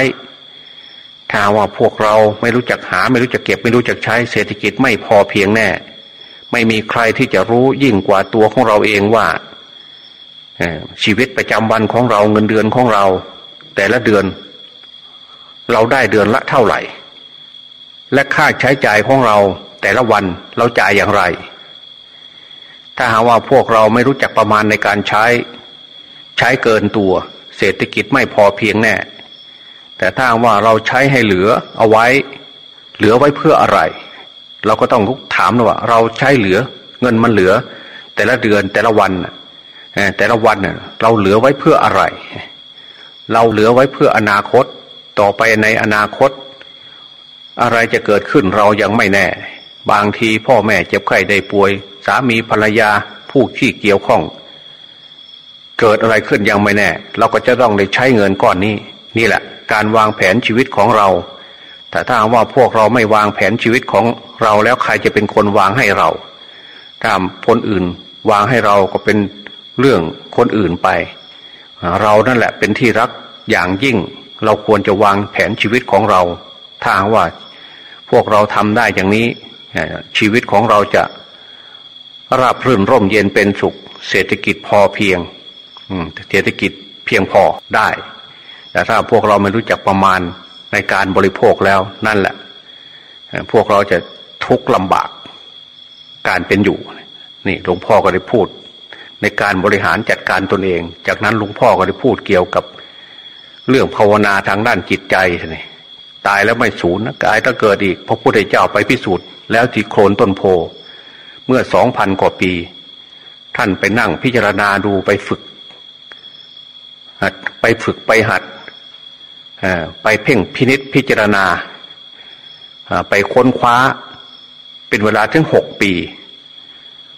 ถ้าว่าพวกเราไม่รู้จักหา ไม่รู้จักเก็บ ไม่รู้จักใช้ เศรษฐกิจไม่พอเพียงแน่ ไม่มีใครที่จะรู้ยิ่งกว่าตัวของเราเองว่า ชีวิตประจำวันของเราเงินเดือนของเรา แต่ละเดือน เราได้เดือนละเท่าไหร่ และค่าใช้จ่ายของเราแต่ละวันเราจ่ายอย่างไร ถ้าหาว่าพวกเราไม่รู้จักประมาณในการใช้ ใช้เกินตัว เศรษฐกิจไม่พอเพียงแน่ แต่ถ้าว่าเราใช้ให้เหลือเอาไว้ เหลือไว้เพื่ออะไร เราก็ต้องถามว่า เราใช้เหลือ เงินมันเหลือ แต่ละเดือนแต่ละวัน แต่ละวันเราเหลือไว้เพื่ออะไร เราเหลือไว้เพื่ออนาคต ต่อไปในอนาคต อะไรจะเกิดขึ้นเรายังไม่แน่ บางทีพ่อแม่เจ็บไข้ได้ป่วย สามีภรรยาผู้ที่เกี่ยวข้อง เกิดอะไรขึ้นยังไม่แน่ เราก็จะต้องได้ใช้เงินก้อนนี้ นี่แหละ การวางแผนชีวิตของเรา แต่ถ้าว่าพวกเราไม่วางแผนชีวิตของเราแล้วใครจะเป็นคนวางให้เราถ้าคนอื่นวางให้เราก็เป็น เรื่องคนอื่นไป เรานั่นแหละเป็นที่รักอย่างยิ่ง เราควรจะวางแผนชีวิตของเราถ้าว่าพวกเราทำได้อย่างนี้ ชีวิตของเราจะราบรื่นร่มเย็นเป็นสุข เศรษฐกิจพอเพียงเศรษฐกิจเพียงพอได้ แต่ถ้าพวกเราไม่รู้จักประมาณในการบริโภคแล้วนั่นแหละ พวกเราจะทุกข์ลำบากการเป็นอยู่ นี่หลวงพ่อก็ได้พูด ในการบริหารจัดการตนเอง จากนั้นหลวงพ่อก็ได้พูดเกี่ยวกับ เรื่องภาวนาทางด้านจิตใจนี่ตายแล้วไม่สูญนะกายถ้าเกิดอีกพระพุทธเจ้าไปพิสูจน์แล้วที่โคลนต้นโพ เมื่อสองพันกว่าปี ท่านไปนั่งพิจารณาดูไปฝึกหัดไปฝึกไปหัดไปเพ่งพินิษพิจารณา ไปค้นคว้าเป็นเวลาถึงหกปี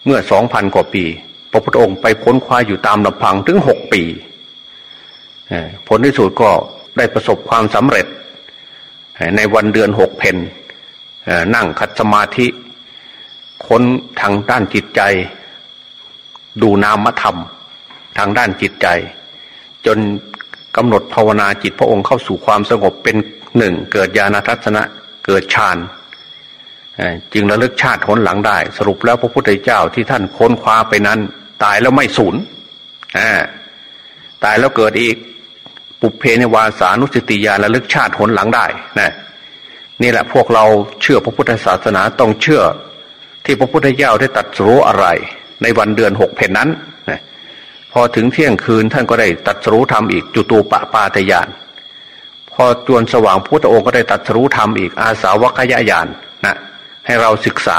เมื่อสองพันกว่าปี พระพุทธองค์ไปค้นคว้าอยู่ตามลำพังถึงหกปีผลที่สุดก็ได้ประสบความสำเร็จ ในวันเดือนหกเพนนั่งคัดสมาธิ ค้นทางด้านจิตใจ ดูนามธรรม ทางด้านจิตใจ จนกำหนดภาวนาจิตพระองค์เข้าสู่ความสงบเป็นหนึ่งเกิดญาณทัศนะเกิดฌานจึงระลึกชาติหนหลังได้ สรุปแล้วพระพุทธเจ้าที่ท่านค้นคว้าไปนั้น ตายแล้วไม่สูญตายแล้วเกิดอีก ปุเพในวาสานุสติญาณระลึกชาติหนหลังได้นะนี่แหละพวกเราเชื่อพระพุทธศาสนาต้องเชื่อ ที่พระพุทธเจ้าได้ตัดรู้อะไร ในวันเดือนหกเพนนั้นนะพอถึงเที่ยงคืนท่านก็ได้ตัดรู้ธรรมอีกจุตูปะปาตยานพอจวนสว่างพุทธองค์ก็ได้ตัดรู้ธรรมอีกอาสาวกยญาณนะให้เราศึกษา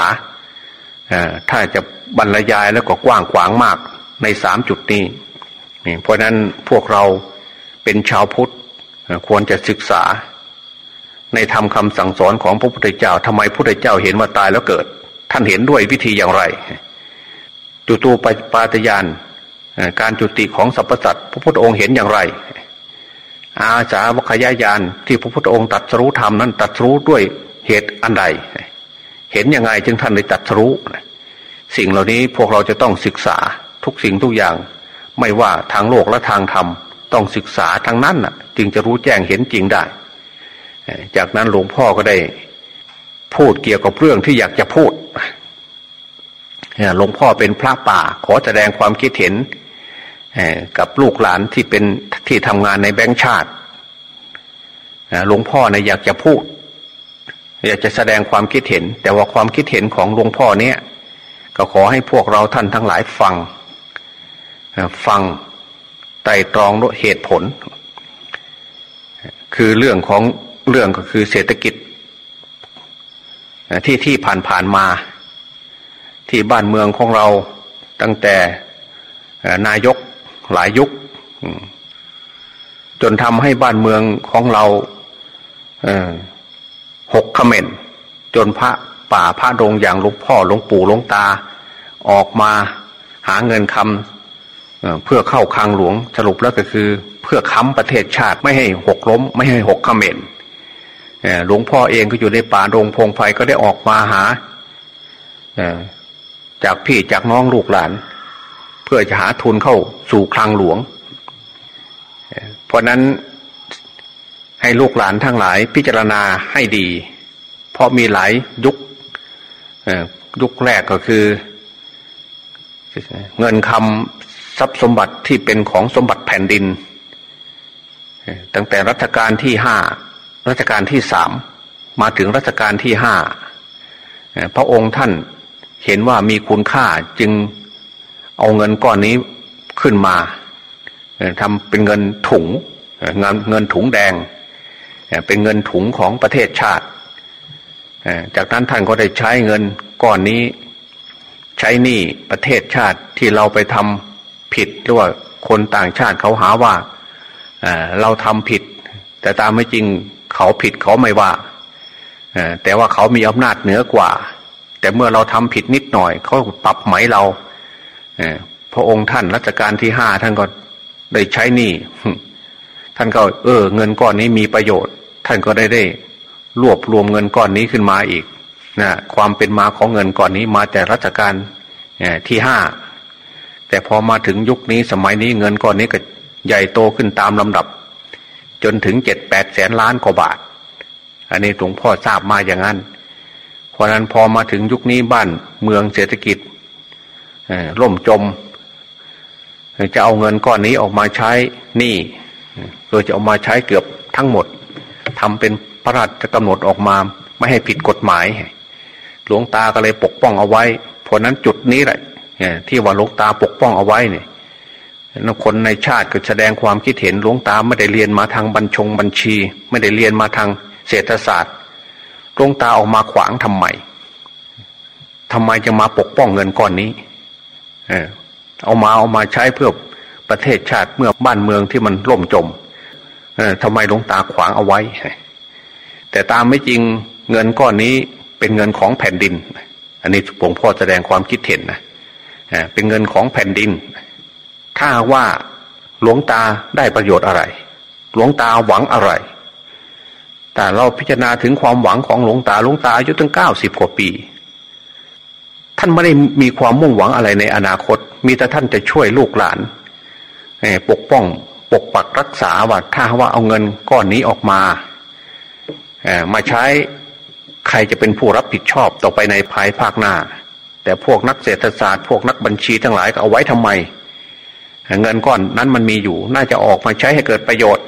ถ้าจะ บรรยายแล้วก็กว้างขวางมากในสามจุดนี้นี่เพราะนั้นพวกเราเป็นชาวพุทธควรจะศึกษา ในธรรมคาสั่งสอนของพระพุทธเจ้าทำไมพระพุทธเจ้าเห็นว่าตายแล้วเกิด ท่านเห็นด้วยวิธีอย่างไรจุตูปปาตยานการจุติของสรรพสัตว์พระพุทธองค์เห็นอย่างไร อาสาวกขยายานที่พระพุทธองค์ตัดสู้ธรรมนั้นตัดสู้ด้วยเหตุอันใด เห็นยังไงจึงท่านได้ตัดสู้ สิ่งเหล่านี้พวกเราจะต้องศึกษาทุกสิ่งทุกอย่าง ไม่ว่าทางโลกและทางธรรมต้องศึกษาทางนั้นน่ะ จึงจะรู้แจ้งเห็นจริงได้ จากนั้นหลวงพ่อก็ได้ พูดเกี่ยวกับเรื่องที่อยากจะพูดหลวงพ่อเป็นพระป่า ขอแสดงความคิดเห็นกับลูกหลานที่เป็นที่ทำงานในแบงค์ชาติหลวงพ่อเนี่ยอยากจะพูด อยากจะแสดงความคิดเห็น แต่ว่าความคิดเห็นของหลวงพ่อเนี่ย ก็ขอให้พวกเราท่านทั้งหลายฟัง ฟังไต่ตรองด้วยเหตุผล คือเรื่องของเรื่องก็คือเศรษฐกิจ ที่ที่ผ่านผ่านมา ที่บ้านเมืองของเราตั้งแต่นายกหลายยุค จนทำให้บ้านเมืองของเราหกขเมนจนพระ ป่าพระดงอย่างหลวงพ่อหลวงปู่หลวงตา ออกมาหาเงินคำเพื่อเข้าคลังหลวงสรุปแล้วก็คือ เพื่อค้ำประเทศชาติไม่ให้หกล้ม ไม่ให้หกขเมนหลวงพ่อเองก็อยู่ในป่าดงพงไฟก็ได้ออกมาหาจากพี่จากน้องลูกหลาน เพื่อจะหาทุนเข้าสู่คลังหลวง เพราะนั้นให้ลูกหลานทั้งหลายพิจารณาให้ดี เพราะมีหลายยุค ยุคแรกก็คือ เงินคำทรัพย์สมบัติที่เป็นของสมบัติแผ่นดิน ตั้งแต่รัชกาลที่ห้ารัชกาลที่สามมาถึงรัชกาลที่ห้าพระองค์ท่านเห็นว่ามีคุณค่าจึงเอาเงินก้อนนี้ขึ้นมาทำเป็นเงินถุงเงินเงินถุงแดง เป็นเงินถุงของประเทศชาติ จากนั้นท่านก็ได้ใช้เงินก้อนนี้ ใช้หนี้ประเทศชาติที่เราไปทำผิดหรือว่าคนต่างชาติเขาหาว่าเราทำผิด แต่ตามไม่จริงเขาผิดเขาไม่ว่าแต่ว่าเขามีอำนาจเหนือกว่า แต่เมื่อเราทำผิดนิดหน่อยเขาปรับไหมเราพระองค์ท่านรัชกาลที่ห้าท่านก็ได้ใช้หนี้ท่านก็ เออ เงินก้อนนี้มีประโยชน์ ท่านก็ได้ได้ รวบรวมเงินก้อนนี้ขึ้นมาอีกนะความเป็นมาของเงินก้อนนี้มาแต่รัชกาลที่ห้าแต่พอมาถึงยุคนี้สมัยนี้เงินก้อนนี้ก็ใหญ่โตขึ้นตามลำดับ จนถึงเจ็ดแปดแสนล้านกว่าบาท อันนี้หลวงพ่อทราบมาอย่างนั้น เพราะนั้นพอมาถึงยุคนี้บ้านเมืองเศรษฐกิจล่มจม จะเอาเงินก้อนนี้ออกมาใช้หนี้โดยจะเอามาใช้เกือบทั้งหมดทำเป็น พระราชกำหนดออกมา ไม่ให้ผิดกฎหมาย หลวงตาก็เลยปกป้องเอาไว้ เพราะนั้นจุดนี้แหละที่ว่าหลวงตาปกป้องเอาไว้เนี่ยคนในชาติก็แสดงความคิดเห็นหลวงตาไม่ได้เรียนมาทางบัญชงบัญชี ไม่ได้เรียนมาทางเศรษฐศาสตร์หลวงตาออกมาขวางทำไมทำไมจะมาปกป้องเงินก้อนนี้ เออเอามาเอามาใช้เพื่อประเทศชาติเมื่อบ้านเมืองที่มันล่มจม เออทำไมหลวงตาขวางเอาไว้ แต่ตามไม่จริงเงินก้อนนี้เป็นเงินของแผ่นดิน อันนี้หลวงพ่อแสดงความคิดเห็นนะเป็นเงินของแผ่นดิน ถ้าว่าหลวงตาได้ประโยชน์อะไร หลวงตาหวังอะไร แต่เราพิจารณาถึงความหวังของหลวงตาหลวงตาอายุตั้งเก้าสิบกว่าปี ท่านไม่ได้มีความมุ่งหวังอะไรในอนาคต มีแต่ท่านจะช่วยลูกหลานปกป้องปกปักรักษาว่าถ้าว่าเอาเงินก้อนนี้ออกมา มาใช้ใครจะเป็นผู้รับผิดชอบต่อไปในภายภาคหน้า แต่พวกนักเศรษฐศาสตร์พวกนักบัญชีทั้งหลายก็เอาไว้ทำไม เงินก้อนนั้นมันมีอยู่ น่าจะออกมาใช้ให้เกิดประโยชน์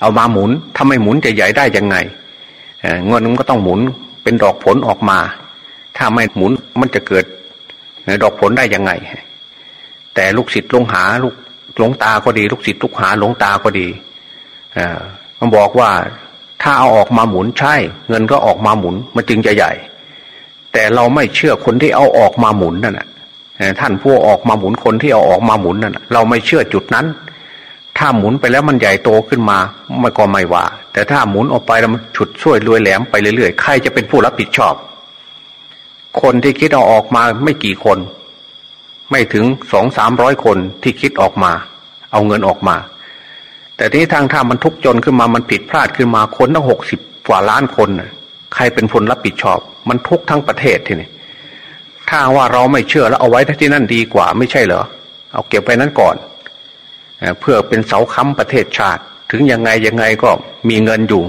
เอามาหมุนถ้าไม่หมุนจะใหญ่ได้ยังไงเงินมันก็ต้องหมุนเป็นดอกผลออกมา ถ้าไม่หมุนมันจะเกิดดอกผลได้ยังไง แต่ลูกศิษย์ลงหาลูกหลงตาก็ดี ลูกศิษย์ลูกหาหลงตาก็ดีมันบอกว่า ถ้าเอาออกมาหมุนใช่ เงินก็ออกมาหมุน มันจึงจะใหญ่ แต่เราไม่เชื่อคนที่เอาออกมาหมุนนั่นแหะท่านผู้ออกมาหมุนคนที่เอาออกมาหมุนนั่นเราไม่เชื่อจุดนั้น ถ้าหมุนไปแล้วมันใหญ่โตขึ้นมามันก็ไม่ว่า แต่ถ้าหมุนออกไปแล้วมันฉุดช่วยรวยแหลมไปเรื่อยๆใครจะเป็นผู้รับผิดชอบ คนที่คิดเอาออกมาไม่กี่คน ไม่ถึงสองสามร้อยคนที่คิดออกมา เอาเงินออกมา แต่ที่ทางถ้ามันทุกจนขึ้นมามันผิดพลาดขึ้นมาคนตั้งหกสิบกว่าล้านคนใครเป็นคนรับผิดชอบ มันทุกทั้งประเทศทีนี้ถ้าว่าเราไม่เชื่อแล้วเอาไว้ที่นั่นดีกว่าไม่ใช่เหรอเอาเก็บไปนั้นก่อนเพื่อเป็นเสาค้ำประเทศชาติ ถึงยังไงยังไงก็มีเงินอยู่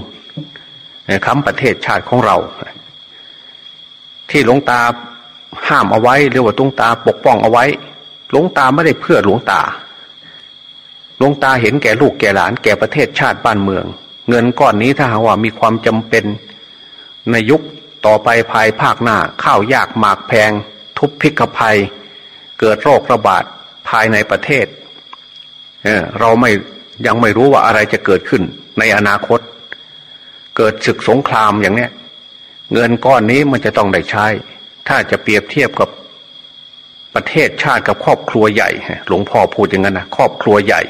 ค้ำประเทศชาติของเรา ที่หลวงตาห้ามเอาไว้หรือว่าตวงตาปกป้องเอาไว้ หลวงตาไม่ได้เพื่อหลวงตา หลวงตาเห็นแก่ลูกแก่หลานแก่ประเทศชาติบ้านเมือง เงินก้อนนี้ถ้าหากว่ามีความจำเป็นในยุคต่อไปภายภาคหน้าข้าวยากหมากแพง ทุพพิกภัย เกิดโรคระบาดภายในประเทศเเราไม่ยังไม่รู้ว่าอะไรจะเกิดขึ้นในอนาคต เกิดศึกสงครามอย่างเนี้ย เงินก้อนนี้มันจะต้องได้ใช้ ถ้าจะเปรียบเทียบกับ ประเทศชาติกับครอบครัวใหญ่ หลวงพ่อพูดอย่างนั้นนะครอบครัวใหญ่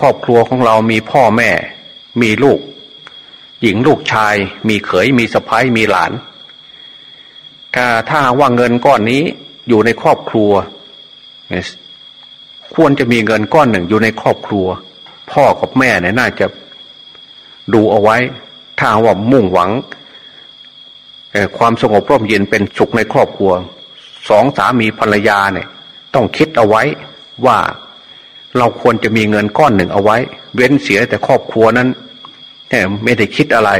ครอบครัวของเรามีพ่อแม่ มีลูก หญิงลูกชาย มีเขยมีสะพ้ายมีหลานถ้าถ้าว่าเงินก้อนนี้อยู่ในครอบครัว ควรจะมีเงินก้อนหนึ่งอยู่ในครอบครัว พ่อกับแม่เนี่ยน่าจะดูเอาไว้ ถ้าว่ามุ่งหวังความสงบร่มเย็นเป็นสุขในครอบครัว สองสามีภรรยาเนี่ย ต้องคิดเอาไว้ว่าเราควรจะมีเงินก้อนหนึ่งเอาไว้ เว้นเสียแต่ครอบครัวนั้นไม่ได้คิดอะไร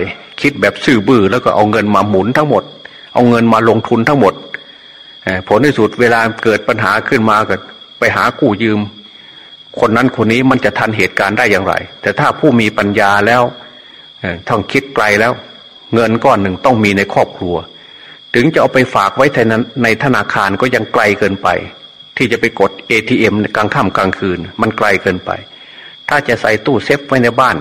คิดแบบซื่อบื้อแล้วก็เอาเงินมาหมุนทั้งหมด เอาเงินมาลงทุนทั้งหมดผลที่สุดเวลาเกิดปัญหาขึ้นมาก็ไปหากู้ยืม คนนั้นคนนี้มันจะทันเหตุการณ์ได้อย่างไร แต่ถ้าผู้มีปัญญาแล้วต้องคิดไกลแล้ว เงินก้อนหนึ่งต้องมีในครอบครัว ถึงจะเอาไปฝากไว้ในธนาคารก็ยังไกลเกินไป ที่จะไปกด ATM กลางค่ำกลางคืน มันไกลเกินไป ถ้าจะใส่ตู้เซฟไว้ในบ้าน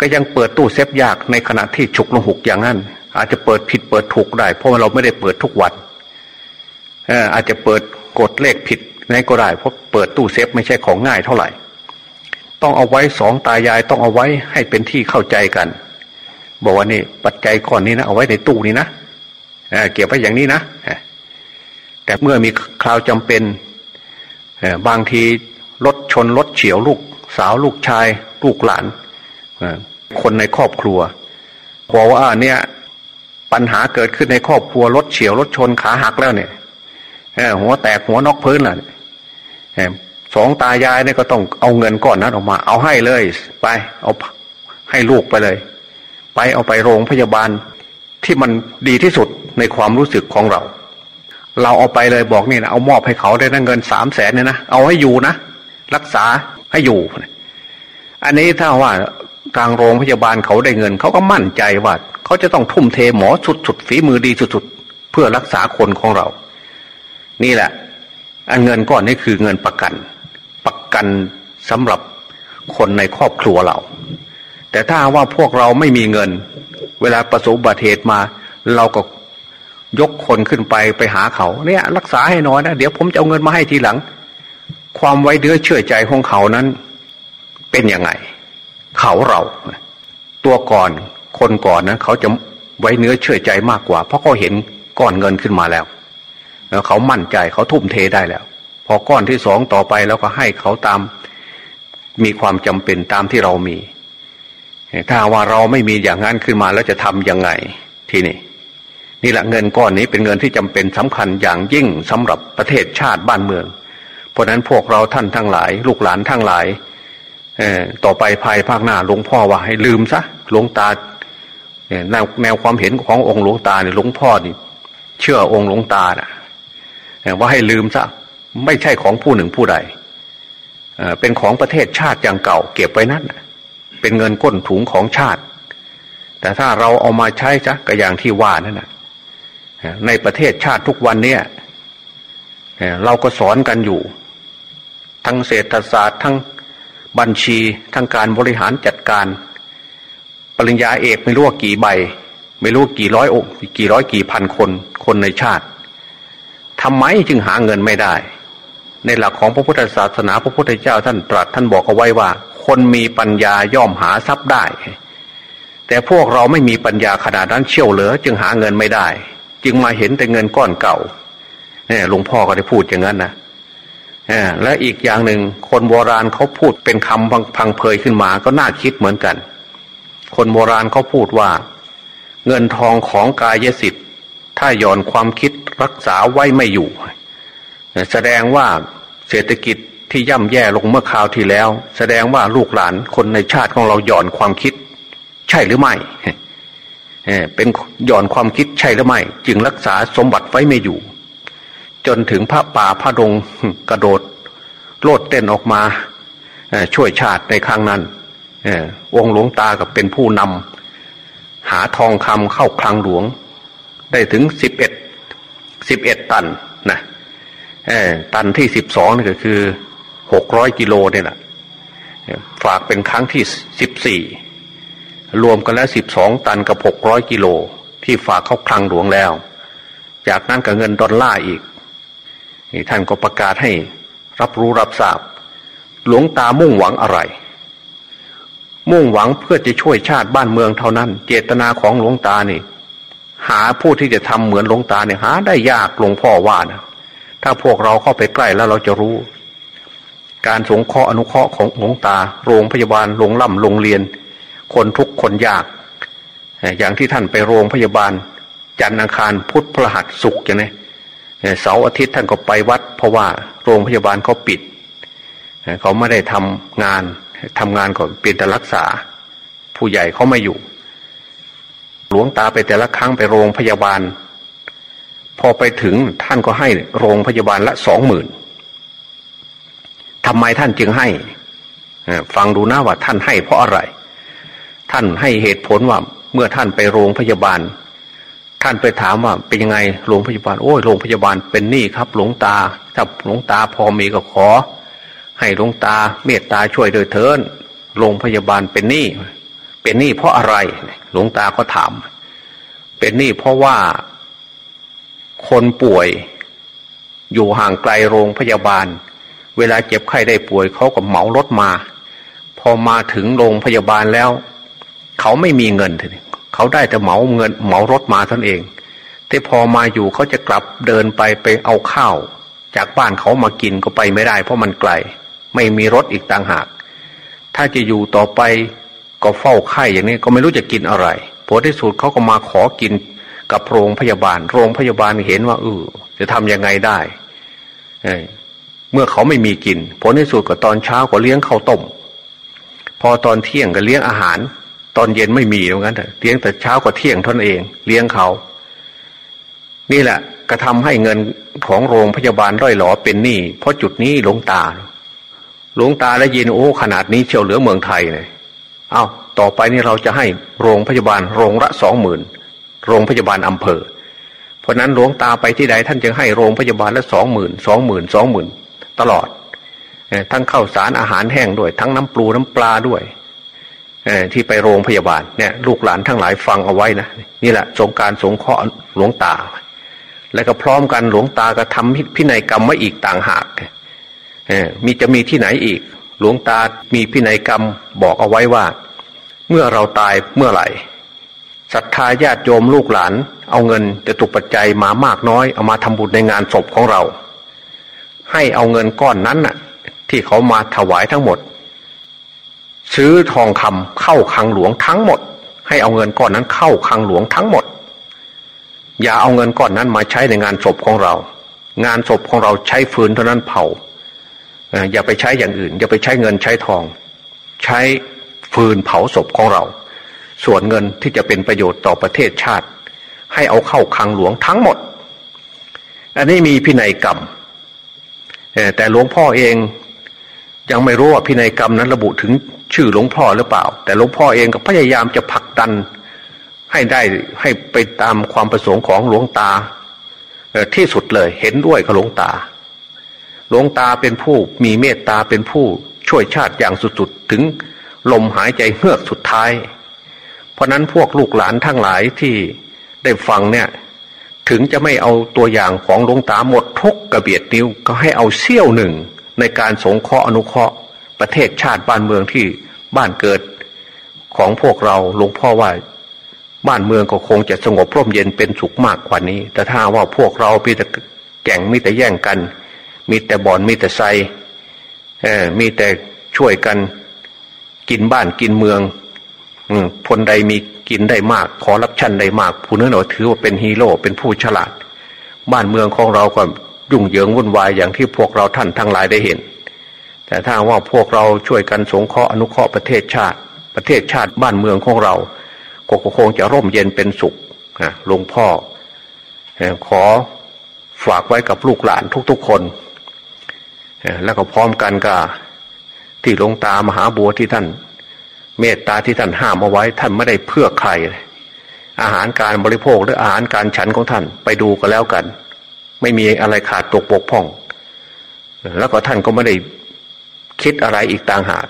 ก็ยังเปิดตู้เซฟยากในขณะที่ฉุกละหุกอย่างนั้น อาจจะเปิดผิดเปิดถูกได้ เพราะเราไม่ได้เปิดทุกวันอาจจะเปิดกดเลขผิดในก็ได้เพราะเปิดตู้เซฟไม่ใช่ของง่ายเท่าไหร่ ต้องเอาไว้สองตายายต้องเอาไว้ให้เป็นที่เข้าใจกัน บอกว่านี่ปัจจัยก่อนนี้นะเอาไว้ในตู้นี้นะ เก็บไว้อย่างนี้นะแต่เมื่อมีคราวจำเป็นบางทีรถชนรถเฉียวลูก สาวลูกชาย ลูกหลานคนในครอบครัวบอกว่าเนี่ยปัญหาเกิดขึ้นในครอบครัวรถเฉียวรถชนขาหักแล้วเนี่ยหัวแตกหัวนอกพื้นล่ะสองตายายเนี่ยก็ต้องเอาเงินก้อนนั้นออกมา เอาให้เลย ไป เอาให้ลูกไปเลย ไปเอาไปโรงพยาบาลที่มันดีที่สุด ในความรู้สึกของเรา เราเอาไปเลยบอกนี่นะเอามอบให้เขาได้นะเงินสามแสนเนี่ยนะเอาให้อยู่นะรักษาให้อยู่ อันนี้ถ้าว่าทางโรงพยาบาลเขาได้เงิน เขาก็มั่นใจว่าเขาจะต้องทุ่มเทหมอสุดๆฝีมือดีสุดๆเพื่อรักษาคนของเรา นี่แหละ อันเงินก้อนนี้คือเงินประกัน ประกันสำหรับคนในครอบครัวเรา แต่ถ้าว่าพวกเราไม่มีเงิน เวลาประสบอุบัติเหตุมา เราก็ ยกคนขึ้นไปไปหาเขาเนี่ย รักษาให้น้อยนะเดี๋ยวผมจะเอาเงินมาให้ทีหลัง ความไว้เนื้อเชื่อใจของเขานั้น เป็นยังไง เขาเรา ตัวก่อนคนก่อนนะเขาจะไว้เนื้อเชื่อใจมากกว่า เพราะเขาเห็นก้อนเงินขึ้นมาแล้วแล้วเขามั่นใจเขาทุ่มเทได้แล้ว พอก้อนที่สองต่อไปแล้วก็ให้เขาตาม มีความจำเป็นตามที่เรามี ถ้าว่าเราไม่มีอย่างนั้นขึ้นมาแล้วจะทำยังไง ทีนี้ นี่แหละเงินก้อนนี้เป็นเงินที่จำเป็นสำคัญอย่างยิ่งสำหรับประเทศชาติบ้านเมือง เพราะนั้นพวกเราท่านทั้งหลาย ลูกหลานทั้งหลายต่อไปภายภาคหน้าหลวงพ่อว่าให้ลืมซะหลวงตาแนวแนวความเห็นขององค์หลวงตาเนี่ยหลวงพ่อนี่เชื่อองค์หลวงตานะว่าให้ลืมซะไม่ใช่ของผู้หนึ่งผู้ใดเป็นของประเทศชาติอย่างเก่าเก็บไว้นั่นเป็นเงินก้นถุงของชาติ แต่ถ้าเราเอามาใช้จ้ะก็อย่างที่ว่านั่นนะ ในประเทศชาติทุกวันเนี้ยเราก็สอนกันอยู่ ทั้งเศรษฐศาสตร์ทั้งบัญชีทั้งการบริหารจัดการ ปริญญาเอกไม่รู้ว่ากี่ใบ ไม่รู้กี่ร้อยองค์กี่ร้อยกี่พันคนคนในชาติทำไมจึงหาเงินไม่ได้ ในหลักของพระพุทธศาสนาพระพุทธเจ้าท่านตรัสท่านบอกเอาไว้ว่า คนมีปัญญาย่อมหาทรัพย์ได้ แต่พวกเราไม่มีปัญญาขนาดนั้นเชี่ยวเหลือจึงหาเงินไม่ได้ จึงมาเห็นแต่เงินก้อนเก่าเนี่ยหลวงพ่อก็ได้พูดอย่างนั้นนะและอีกอย่างหนึ่งคนโบราณเขาพูดเป็นคำพังเพยขึ้นมาก็น่าคิดเหมือนกัน คนโบราณเขาพูดว่า เงินทองของกายสิทธิ์ ถ้าย่อนความคิดรักษาไว้ไม่อยู่ แสดงว่าเศรษฐกิจที่ย่ำแย่ลงเมื่อคราวที่แล้ว แสดงว่าลูกหลานคนในชาติของเราหย่อนความคิด ใช่หรือไม่ เป็นหย่อนความคิดใช่หรือไม่ จึงรักษาสมบัติไว้ไม่อยู่ จนถึงพระป่าพระดงกระโดด โลดเต้นออกมาช่วยชาติในครั้งนั้นองค์หลวงตากับเป็นผู้นำหาทองคำเข้าคลังหลวง ได้ถึงสิบเอ็ดสิบเอ็ดตันนะตันที่สิบสองนี่ก็คือหกร้อยกิโลเนี่ยนะฝากเป็นครั้งที่สิบสี่ รวมกันแล้วสิบสองตันกับหกร้อยกิโลที่ฝากเข้าคลังหลวงแล้ว จากนั้นกับเงินดอลลาร์อีกท่านก็ประกาศให้รับรู้รับทราบ หลวงตามุ่งหวังอะไร มุ่งหวังเพื่อจะช่วยชาติบ้านเมืองเท่านั้น เจตนาของหลวงตานี่ หาผู้ที่จะทำเหมือนหลวงตาเนี่ยหาได้ยากหลวงพ่อว่านะถ้าพวกเราเข้าไปใกล้แล้วเราจะรู้ การสงเคราะห์อนุเคราะห์ของหลวงตา โรงพยาบาลโรงล่ำโรงเรียน คนทุกคนยาก อย่างที่ท่านไปโรงพยาบาล จันทร์อังคารพุธพฤหัสศุกร์อย่างนี้เสาร์อาทิตย์ท่านก็ไปวัด เพราะว่าโรงพยาบาลเขาปิด เขาไม่ได้ทำงานทำงานก็เป็นแต่รักษา ผู้ใหญ่เขาไม่อยู่ หลวงตาไปแต่ละครั้งไปโรงพยาบาล พอไปถึงท่านก็ให้โรงพยาบาลละสองหมื่นทำไมท่านจึงให้ ฟังดูนะว่าท่านให้เพราะอะไร ท่านให้เหตุผลว่าเมื่อท่านไปโรงพยาบาล ท่านไปถามว่าเป็นยังไงโรงพยาบาลโอ้ยโรงพยาบาลเป็นหนี้ครับ หลวงตาถ้าหลวงตาพอมีก็ขอ ให้หลวงตาเมตตาช่วยโดยเถินโรงพยาบาลเป็นหนี้เป็นหนี้เพราะอะไรหลวงตาก็ถาม เป็นหนี้เพราะว่าคนป่วยอยู่ห่างไกลโรงพยาบาล เวลาเจ็บไข้ได้ป่วยเขาก็เหมารถมา พอมาถึงโรงพยาบาลแล้ว เขาไม่มีเงินทีนี้เขาได้แต่เหมาเงินเหมารถมาท่านเองที่พอมาอยู่เขาจะกลับเดินไปไปเอาข้าว จากบ้านเขามากินก็ไปไม่ได้ เพราะมันไกล ไม่มีรถอีกต่างหาก ถ้าจะอยู่ต่อไปก็เฝ้าไข่อย่างนี้ก็ไม่รู้จะกินอะไรผลที่สุดเขาก็มาขอกินกับโรงพยาบาล โรงพยาบาลเห็นว่าเออจะทำยังไงได้เมื่อเขาไม่มีกิน ผลที่สุดก็ตอนเช้าก็เลี้ยงข้าวต้ม พอตอนเที่ยงก็เลี้ยงอาหาร ตอนเย็นไม่มีเหมือนกันเลี้ยงแต่เช้ากับเที่ยงท่านเอง เลี้ยงเขา นี่แหละกระทาให้เงินของโรงพยาบาลร่อยหลอเป็นหนี้เพราะจุดนี้หลวงตาหลวงตาแล้วยินโอ้ขนาดนี้เชียวเหลือเมืองไทยเลยเอาต่อไปนี่เราจะให้โรงพยาบาลโรงละสองหมื่นโรงพยาบาลอำเภอ เพราะนั้นหลวงตาไปที่ใดท่านจึงให้โรงพยาบาลละสองหมื่นสองหมื่นสองหมื่นตลอดทั้งข้าวสารอาหารแห้งด้วย ทั้งน้ำปลูน้ำปลาด้วย ที่ไปโรงพยาบาลเนี่ยลูกหลานทั้งหลายฟังเอาไว้นะนี่แหละสงการสงเคราะห์หลวงตา แล้วก็พร้อมกันหลวงตาก็ทำพินัยกรรมไว้อีกต่างหากมีจะมีที่ไหนอีก หลวงตามีพินัยกรรมบอกเอาไว้ว่า เมื่อเราตายเมื่อไหร่ศรัทธาญาติโยมลูกหลาน เอาเงินจะตุปัจจัยมามากน้อยเอามาทำบุญในงานศพของเรา ให้เอาเงินก้อนนั้นน่ะ ที่เขามาถวายทั้งหมด ซื้อทองคำเข้าคลังหลวงทั้งหมด ให้เอาเงินก้อนนั้นเข้าคลังหลวงทั้งหมด อย่าเอาเงินก้อนนั้นมาใช้ในงานศพของเรา งานศพของเราใช้ฟืนเท่านั้นเผาอย่าไปใช้อย่างอื่น อย่าไปใช้เงินใช้ทอง ใช้ฟืนเผาศพของเรา ส่วนเงินที่จะเป็นประโยชน์ต่อประเทศชาติ ให้เอาเข้าคลังหลวงทั้งหมด อันนี้มีพินัยกรรมแต่หลวงพ่อเอง ยังไม่รู้ว่าพินัยกรรมนั้นระบุถึงชื่อหลวงพ่อหรือเปล่า แต่หลวงพ่อเองก็พยายามจะผลักดันให้ได้ให้ไปตามความประสงค์ของหลวงตาที่สุดเลยเห็นด้วยกับหลวงตา หลวงตาเป็นผู้มีเมตตาเป็นผู้ช่วยชาติอย่างสุดๆถึงลมหายใจเฮือกสุดท้าย เพราะนั้นพวกลูกหลานทั้งหลายที่ได้ฟังเนี่ย ถึงจะไม่เอาตัวอย่างของหลวงตาหมดทุกกระเบียดนิ้วก็ให้เอาเสี้ยวหนึ่ง ในการสงเคราะห์อนุเคราะห์ประเทศชาติบ้านเมืองที่บ้านเกิดของพวกเราหลวงพ่อว่าบ้านเมืองก็คงจะสงบร่มเย็นเป็นสุขมากกว่านี้ แต่ถ้าว่าพวกเรามีแต่แก่งมีแต่แย่งกัน มีแต่บ่อนมีแต่ไซเออมีแต่ช่วยกันกินบ้านกินเมืองอืคนใดมีกินได้มาก ขอรับชันได้มาก ผู้นั้นเราถือว่าเป็นฮีโร่เป็นผู้ฉลาด บ้านเมืองของเราก็ ยุ่งเหยิงวุ่นวายอย่างที่พวกเราท่านทั้งหลายได้เห็น แต่ถ้าว่าพวกเราช่วยกันสงเคราะห์อนุเคราะห์ประเทศชาติ ประเทศชาติบ้านเมืองของเราก็คงจะร่มเย็นเป็นสุขหลวงพ่อ ขอฝากไว้กับลูกหลานทุกๆคน แล้วก็พร้อมกันก็ที่หลวงตามหาบัวที่ท่าน เมตตาที่ท่านห้ามเอาไว้ท่านไม่ได้เพื่อใคร อาหารการบริโภคหรืออาหารการฉันของท่านไปดูกันแล้วกัน ไม่มีอะไรขาดตกบกพร่อง แล้วก็ท่านก็ไม่ได้คิดอะไรอีกต่างหาก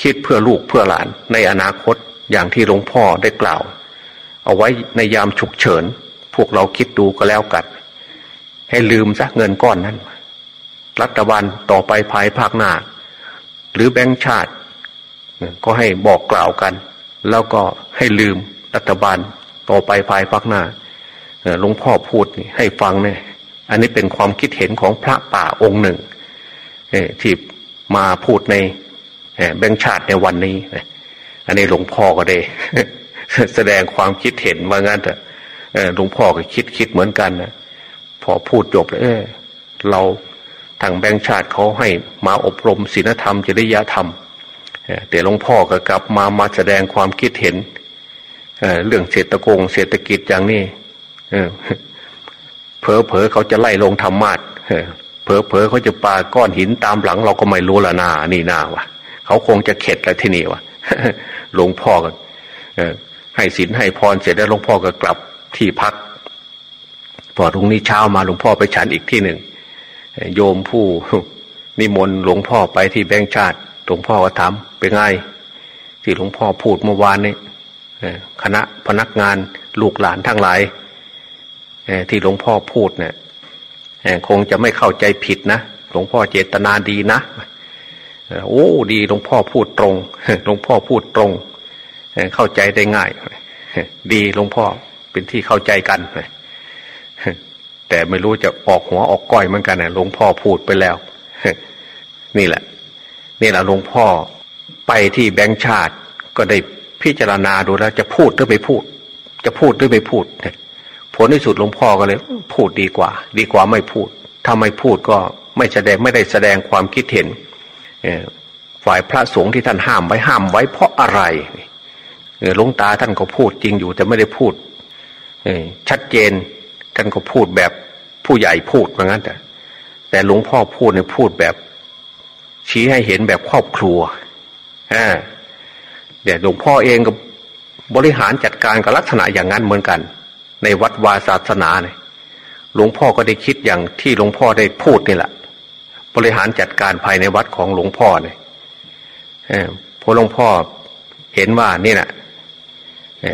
คิดเพื่อลูกเพื่อหลานในอนาคตอย่างที่หลวงพ่อได้กล่าว เอาไว้ในยามฉุกเฉิน พวกเราคิดดูก็แล้วกัน ให้ลืมซะเงินก้อนนั้น รัฐบาลต่อไปภายภาคหน้า หรือแบงค์ชาติ ก็ให้บอกกล่าวกัน แล้วก็ให้ลืมรัฐบาลต่อไปภายภาคหน้าหลวงพ่อพูดให้ฟังเนี่ย อันนี้เป็นความคิดเห็นของพระป่าองค์หนึ่งที่มาพูดในแบงชาติในวันนี้อันนี้หลวงพ่อก็ได้ แสดงความคิดเห็นว่างั้นแต่หลวงพ่อก็คิดคิดเหมือนกันนะพอพูดจบแล้วเออเราทางแบงชาติเขาให้มาอบรมศีลธรรมจริยธรรมแต่หลวงพ่อก็กลับมามาแสดงความคิดเห็นเรื่องเศรษฐกงเศรษฐกิจอย่างนี้ เผลอเผลอเขาจะไล่ลงธรรมาทเผลอเผลอเขาจะปาก้อนหินตามหลัง เราก็ไม่รู้ละนานี่นาวะเขาคงจะเข็ดแล้วที่นี่วะหลวงพ่อก็ให้ศีลให้พรเสร็จแล้วหลวงพ่อก็กลับที่พักพอรุ่งนี้เช้ามาหลวงพ่อไปฉันอีกที่หนึ่งโยมผู้นิมนต์หลวงพ่อไปที่แบงค์ชาติหลวงพ่อก็ถามเป็นไงที่หลวงพ่อพูดเมื่อวานนี้คณะพนักงานลูกหลานทั้งหลาย ที่หลวงพ่อพูดเนี่ยคงจะไม่เข้าใจผิดนะ หลวงพ่อเจตนาดีนะโอ้ดีหลวงพ่อพูดตรงหลวงพ่อพูดตรง เข้าใจได้ง่าย ดีหลวงพ่อเป็นที่เข้าใจกันแต่ไม่รู้จะออกหัวออกก้อยเหมือนกันนะหลวงพ่อพูดไปแล้วนี่แหละ นี่แหละหลวงพ่อไปที่แบงค์ชาติก็ได้พิจารณาดูแล้ว จะพูดหรือไม่พูด จะพูดหรือไม่พูด ลที่สุดหลวงพ่อก็เลย พูดดีกว่า ดีกว่าไม่พูด ถ้าไม่พูดก็ไม่แสดงไม่ได้แสดงความคิดเห็นฝ่ายพระสงฆ์ที่ท่านห้ามไว้ห้ามไว้เพราะอะไรหลวงตาท่านก็พูดจริงอยู่ แต่ไม่ได้พูดชัดเจนท่านก็พูดแบบผู้ใหญ่พูดเหมือนกันแต่แต่หลวงพ่อพูดเนี่ยพูดแบบ ชี้ให้เห็นแบบครอบครัวอ่าเดี๋ยวหลวงพ่อเองก็บริหารจัดการกับลักษณะอย่างนั้นเหมือนกัน ในวัดวาศาสนาเนี่ยหลวงพ่อก็ได้คิดอย่างที่หลวงพ่อได้พูดนี่แหละบริหารจัดการภายในวัดของหลวงพ่อเนี่ยพอหลวงพ่อเห็นว่านี่แหละ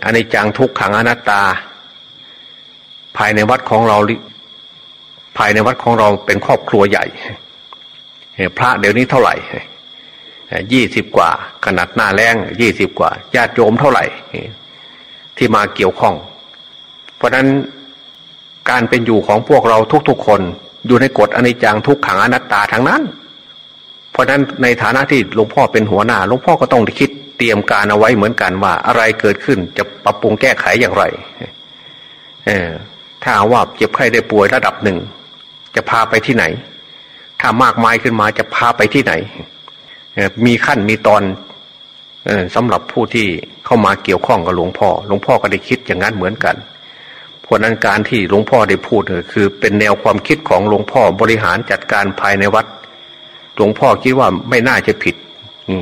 อันนี้จังทุกขังอนัตตา ภายในวัดของเรา ภายในวัดของเราเป็นครอบครัวใหญ่พระเดี๋ยวนี้เท่าไหร่ยี่สิบกว่า ขนาดหน้าแรงยี่สิบกว่าญาติโยมเท่าไหร่ ที่มาเกี่ยวข้อง เพราะนั้นการเป็นอยู่ของพวกเราทุกๆคนอยู่ในกฎอนิจจังทุกขังอนัตตาทั้งนั้น เพราะนั้นในฐานะที่หลวงพ่อเป็นหัวหน้าหลวงพ่อก็ต้องคิดเตรียมการเอาไว้เหมือนกันว่า อะไรเกิดขึ้นจะปรับปรุงแก้ไขอย่างไรถ้าว่าเจ็บไข้ได้ป่วยระดับหนึ่ง จะพาไปที่ไหน ถ้ามากมายขึ้นมาจะพาไปที่ไหนมีขั้นมีตอนสำหรับผู้ที่เข้ามาเกี่ยวข้องกับหลวงพ่อ หลวงพ่อก็ได้คิดอย่างนั้นเหมือนกัน เพราะนั้นการที่หลวงพ่อได้พูดคือ เป็นแนวความคิดของหลวงพ่อบริหารจัดการภายในวัด หลวงพ่อคิดว่าไม่น่าจะผิด อื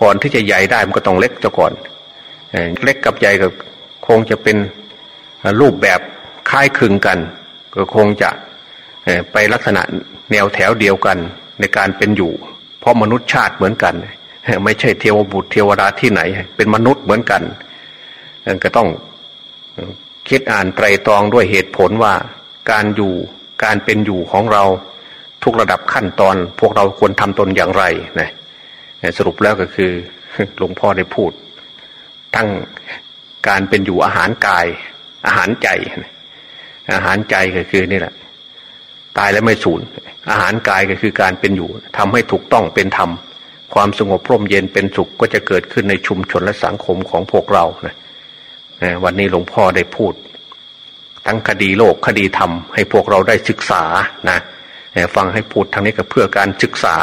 ก่อนที่จะใหญ่ได้มันก็ต้องเล็กจะก่อนเล็กกับใหญ่ก็คงจะเป็นรูปแบบคล้ายคลึงกัน ก็คงจะไปลักษณะแนวแถวเดียวกันในการเป็นอยู่ เพราะมนุษย์ชาติเหมือนกัน ไม่ใช่เทวบุตรเทวดาที่ไหน เป็นมนุษย์เหมือนกันก็ต้อง คิดอ่านไตรตรองด้วยเหตุผลว่าการอยู่การเป็นอยู่ของเราทุกระดับขั้นตอน พวกเราควรทำตนอย่างไรนะสรุปแล้วก็คือหลวงพ่อได้พูด ทั้งการเป็นอยู่อาหารกาย อาหารใจ อาหารใจก็คือนี่แหละ ตายแล้วไม่สูญอาหารกายก็คือการเป็นอยู่ทำให้ถูกต้องเป็นธรรมความสงบร่มเย็นเป็นสุขก็จะเกิดขึ้นในชุมชนและสังคมของพวกเรานะ วันนี้หลวงพ่อได้พูด ทั้งคดีโลกคดีธรรมให้พวกเราได้ศึกษานะฟังให้พูดทางนี้ก็เพื่อการศึกษา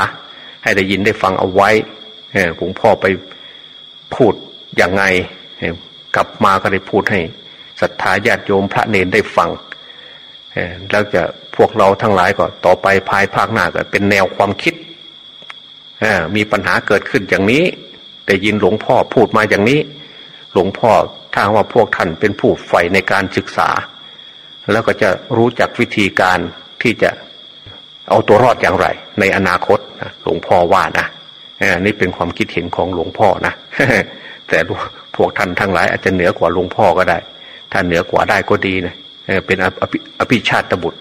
ให้ได้ยินได้ฟังเอาไว้หลวงพ่อไปพูดอย่างไงกลับมาก็ได้พูดให้ศรัทธาญาติโยมพระเนรได้ฟังแล้วจะพวกเราทั้งหลายก็ต่อไปภายภาคหน้าก็เป็นแนวความคิดมีปัญหาเกิดขึ้นอย่างนี้ แต่ยินหลวงพ่อพูดมาอย่างนี้ หลวงพ่อ ถ้าว่าพวกท่านเป็นผู้ใฝ่ในการศึกษา แล้วก็จะรู้จักวิธีการที่จะเอาตัวรอดอย่างไร ในอนาคตหลวงพ่อว่านะนี่เป็นความคิดเห็นของหลวงพ่อนะแต่พวกท่านทั้งหลายอาจจะเหนือกว่าหลวงพ่อก็ได้ถ้าเหนือกว่าได้ก็ดีนะเป็นอภิชาติบุตร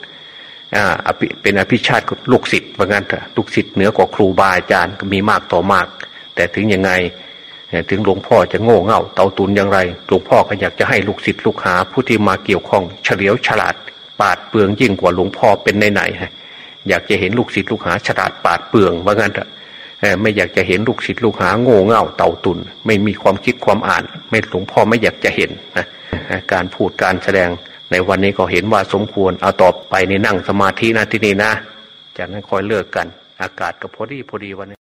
เป็นอภิชาติลูกศิษย์ว่างั้นเถอะลูกศิษย์เหนือกว่าครูบาอาจารย์ก็มีมากต่อมาก แต่ถึงยังไง ถึงหลวงพ่อจะโง่เง่าเตาตุนอย่างไร หลวงพ่อก็อยากจะให้ลูกศิษย์ลูกหาผู้ที่มาเกี่ยวข้องเฉลียวฉลาด ปาดเปลืองยิ่งกว่าหลวงพ่อเป็นไหนๆอยากจะเห็นลูกศิษย์ลูกหาฉลาดปาดเปลืองว่างั้นเถอะไม่อยากจะเห็นลูกศิษย์ลูกหาโง่เง่าเต่าตุน ไม่มีความคิดความอ่าน ไม่หลวงพ่อไม่อยากจะเห็นนะการพูดการแสดงในวันนี้ก็เห็นว่าสมควรเอาต่อไปในนั่งสมาธินะที่นี่นะ จากนั้นคอยเลิกกัน อากาศก็พอดีพอดีวันนี้